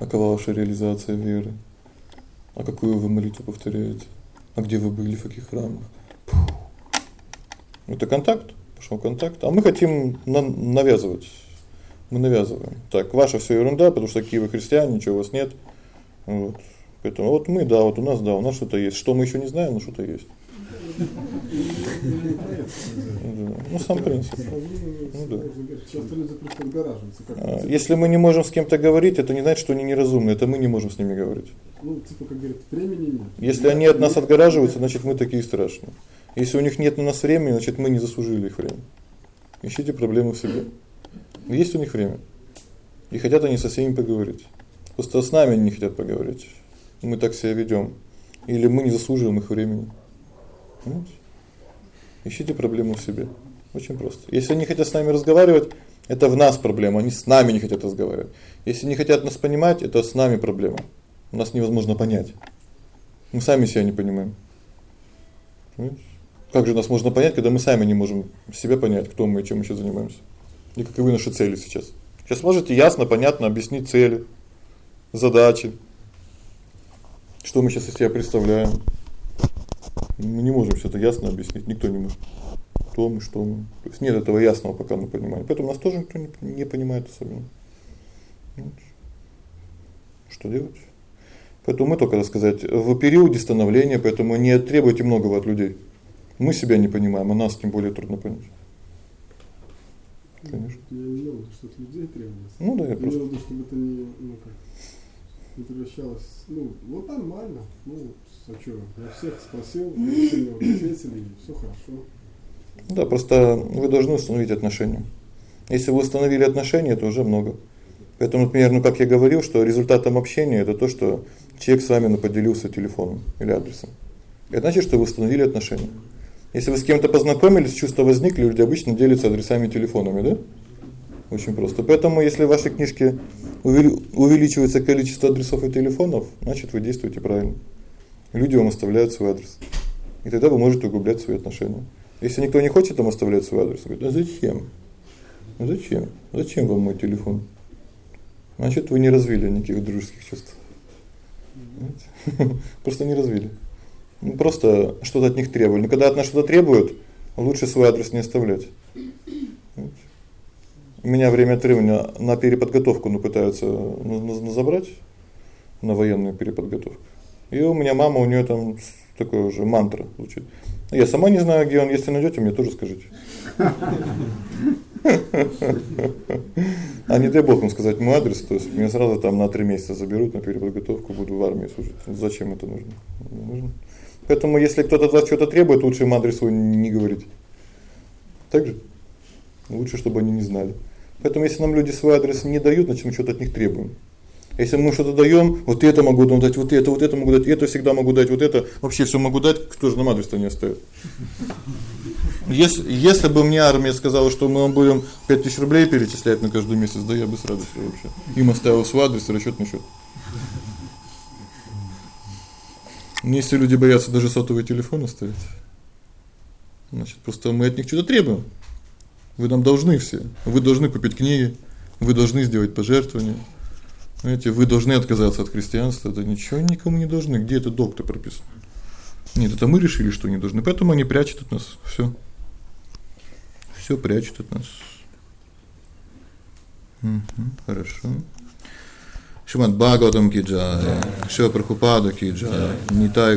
А какова ваша реализация веры? А какую вы молитву повторяете? А где вы были, в каких храмах? Фу. Это контакт, пошел контакт. А мы хотим на навязывать. Мы навязываем. Так, ваша всё ерунда, потому что такие вы христиане, ничего у вас нет. Вот. Поэтому вот мы, да, вот у нас, да, у нас что-то есть. Что мы ещё не знаем, но что-то есть. Ну сам принцип. Ну да. А, Если мы не можем с кем-то говорить, это не значит, что они неразумны, это мы не можем с ними говорить. Ну, типа, как говорят, времени нет. Если они от нас отгораживаются, значит мы такие страшные. Если у них нет на нас времени, значит мы не заслужили их время. Ищите проблемы в себе. Есть у них время. И хотят они со всеми поговорить. Просто с нами они не хотят поговорить. Мы так себя ведём. Или мы не заслуживаем их времени. Понимаете? Ищите проблему в себе. Очень просто. Если они хотят с нами разговаривать, это в нас проблема, они с нами не хотят разговаривать. Если не хотят нас понимать, это с нами проблема. Нас невозможно понять. Мы сами себя не понимаем. Понимаете? Как же нас можно понять, когда мы сами не можем себя понять, кто мы и чем мы сейчас занимаемся? И каковы наши цели сейчас? Сейчас можете ясно, понятно объяснить цели, задачи. Что мы сейчас из себя представляем? Мы не можем всё это ясно объяснить, никто не может. Кто мы, что мы. То есть нет этого ясного пока мы понимаем. Поэтому нас тоже никто не, не понимает особенно. Вот. Что делать? Поэтому мы только, так сказать, в периоде становления, поэтому не требуйте многого от людей. Мы себя не понимаем, а нас тем более трудно понять. Конечно. Я имел в виду, что от людей требуется. Ну да, я имел просто- в виду, чтобы это не, ну как, не превращалось, ну, вот нормально, ну, а что, я всех спросил, все мне ответили, все хорошо. Да, просто вы должны установить отношения. Если вы установили отношения, это уже много. Поэтому, например, ну как я говорил, что результатом общения это то, что человек с вами ну, поделился телефоном или адресом. Это значит, что вы установили отношения. Если вы с кем-то познакомились, чувства возникли, люди обычно делятся адресами и телефонами, да? Очень просто. Поэтому, если в вашей книжке увели- увеличивается количество адресов и телефонов, значит, вы действуете правильно. Люди вам оставляют свой адрес. И тогда вы можете углублять свои отношения. Если никто не хочет там оставлять свой адрес, говорит: "А зачем? Ну зачем? Зачем вам мой телефон?" Значит, вы не развили никаких дружеских чувств. Понимаете? [LAUGHS] Просто не развили. Ну просто что-то от них требовали. Но когда от нас что-то требуют, лучше свой адрес не оставлять. Понимаете? Меня время от времени на переподготовку ну пытаются на забрать на военную переподготовку. И у меня мама, у неё там такое уже мантра звучит. Я сама не знаю, где он, если найдёте, мне тоже скажите. А не дай бог вам сказать мой адрес, то есть меня сразу там на 3 месяца заберут на переподготовку, буду в армии служить. Зачем это нужно? Нужно. Поэтому если кто-то от вас что-то требует, лучше им адрес свой не говорить. Так же? Лучше, чтобы они не знали. Поэтому если нам люди свой адрес не дают, значит мы что-то от них требуем. Если мы что-то даём, вот это могу дать, вот это, вот это могу дать, это всегда могу дать, вот это, вообще всё могу дать, кто же нам адрес-то не оставит? Если если бы мне армия сказала, что мы вам будем 5000 рублей перечислять на каждый месяц, да я бы с радостью вообще. Им оставил свой адрес и расчётный счёт. Если люди боятся даже сотовый телефон оставить, значит, просто мы от них что-то требуем. Вы нам должны все. Вы должны купить книги, вы должны сделать пожертвования. Знаете, вы должны отказаться от христианства, это ничего никому не должны. Где это доктор прописано? Нет, это мы решили, что не должны. Поэтому они прячут от нас всё. Всё прячут от нас. Угу, хорошо. Шримад Бхагаватам ки джай, Шива Прабхупада ки джай, Нитай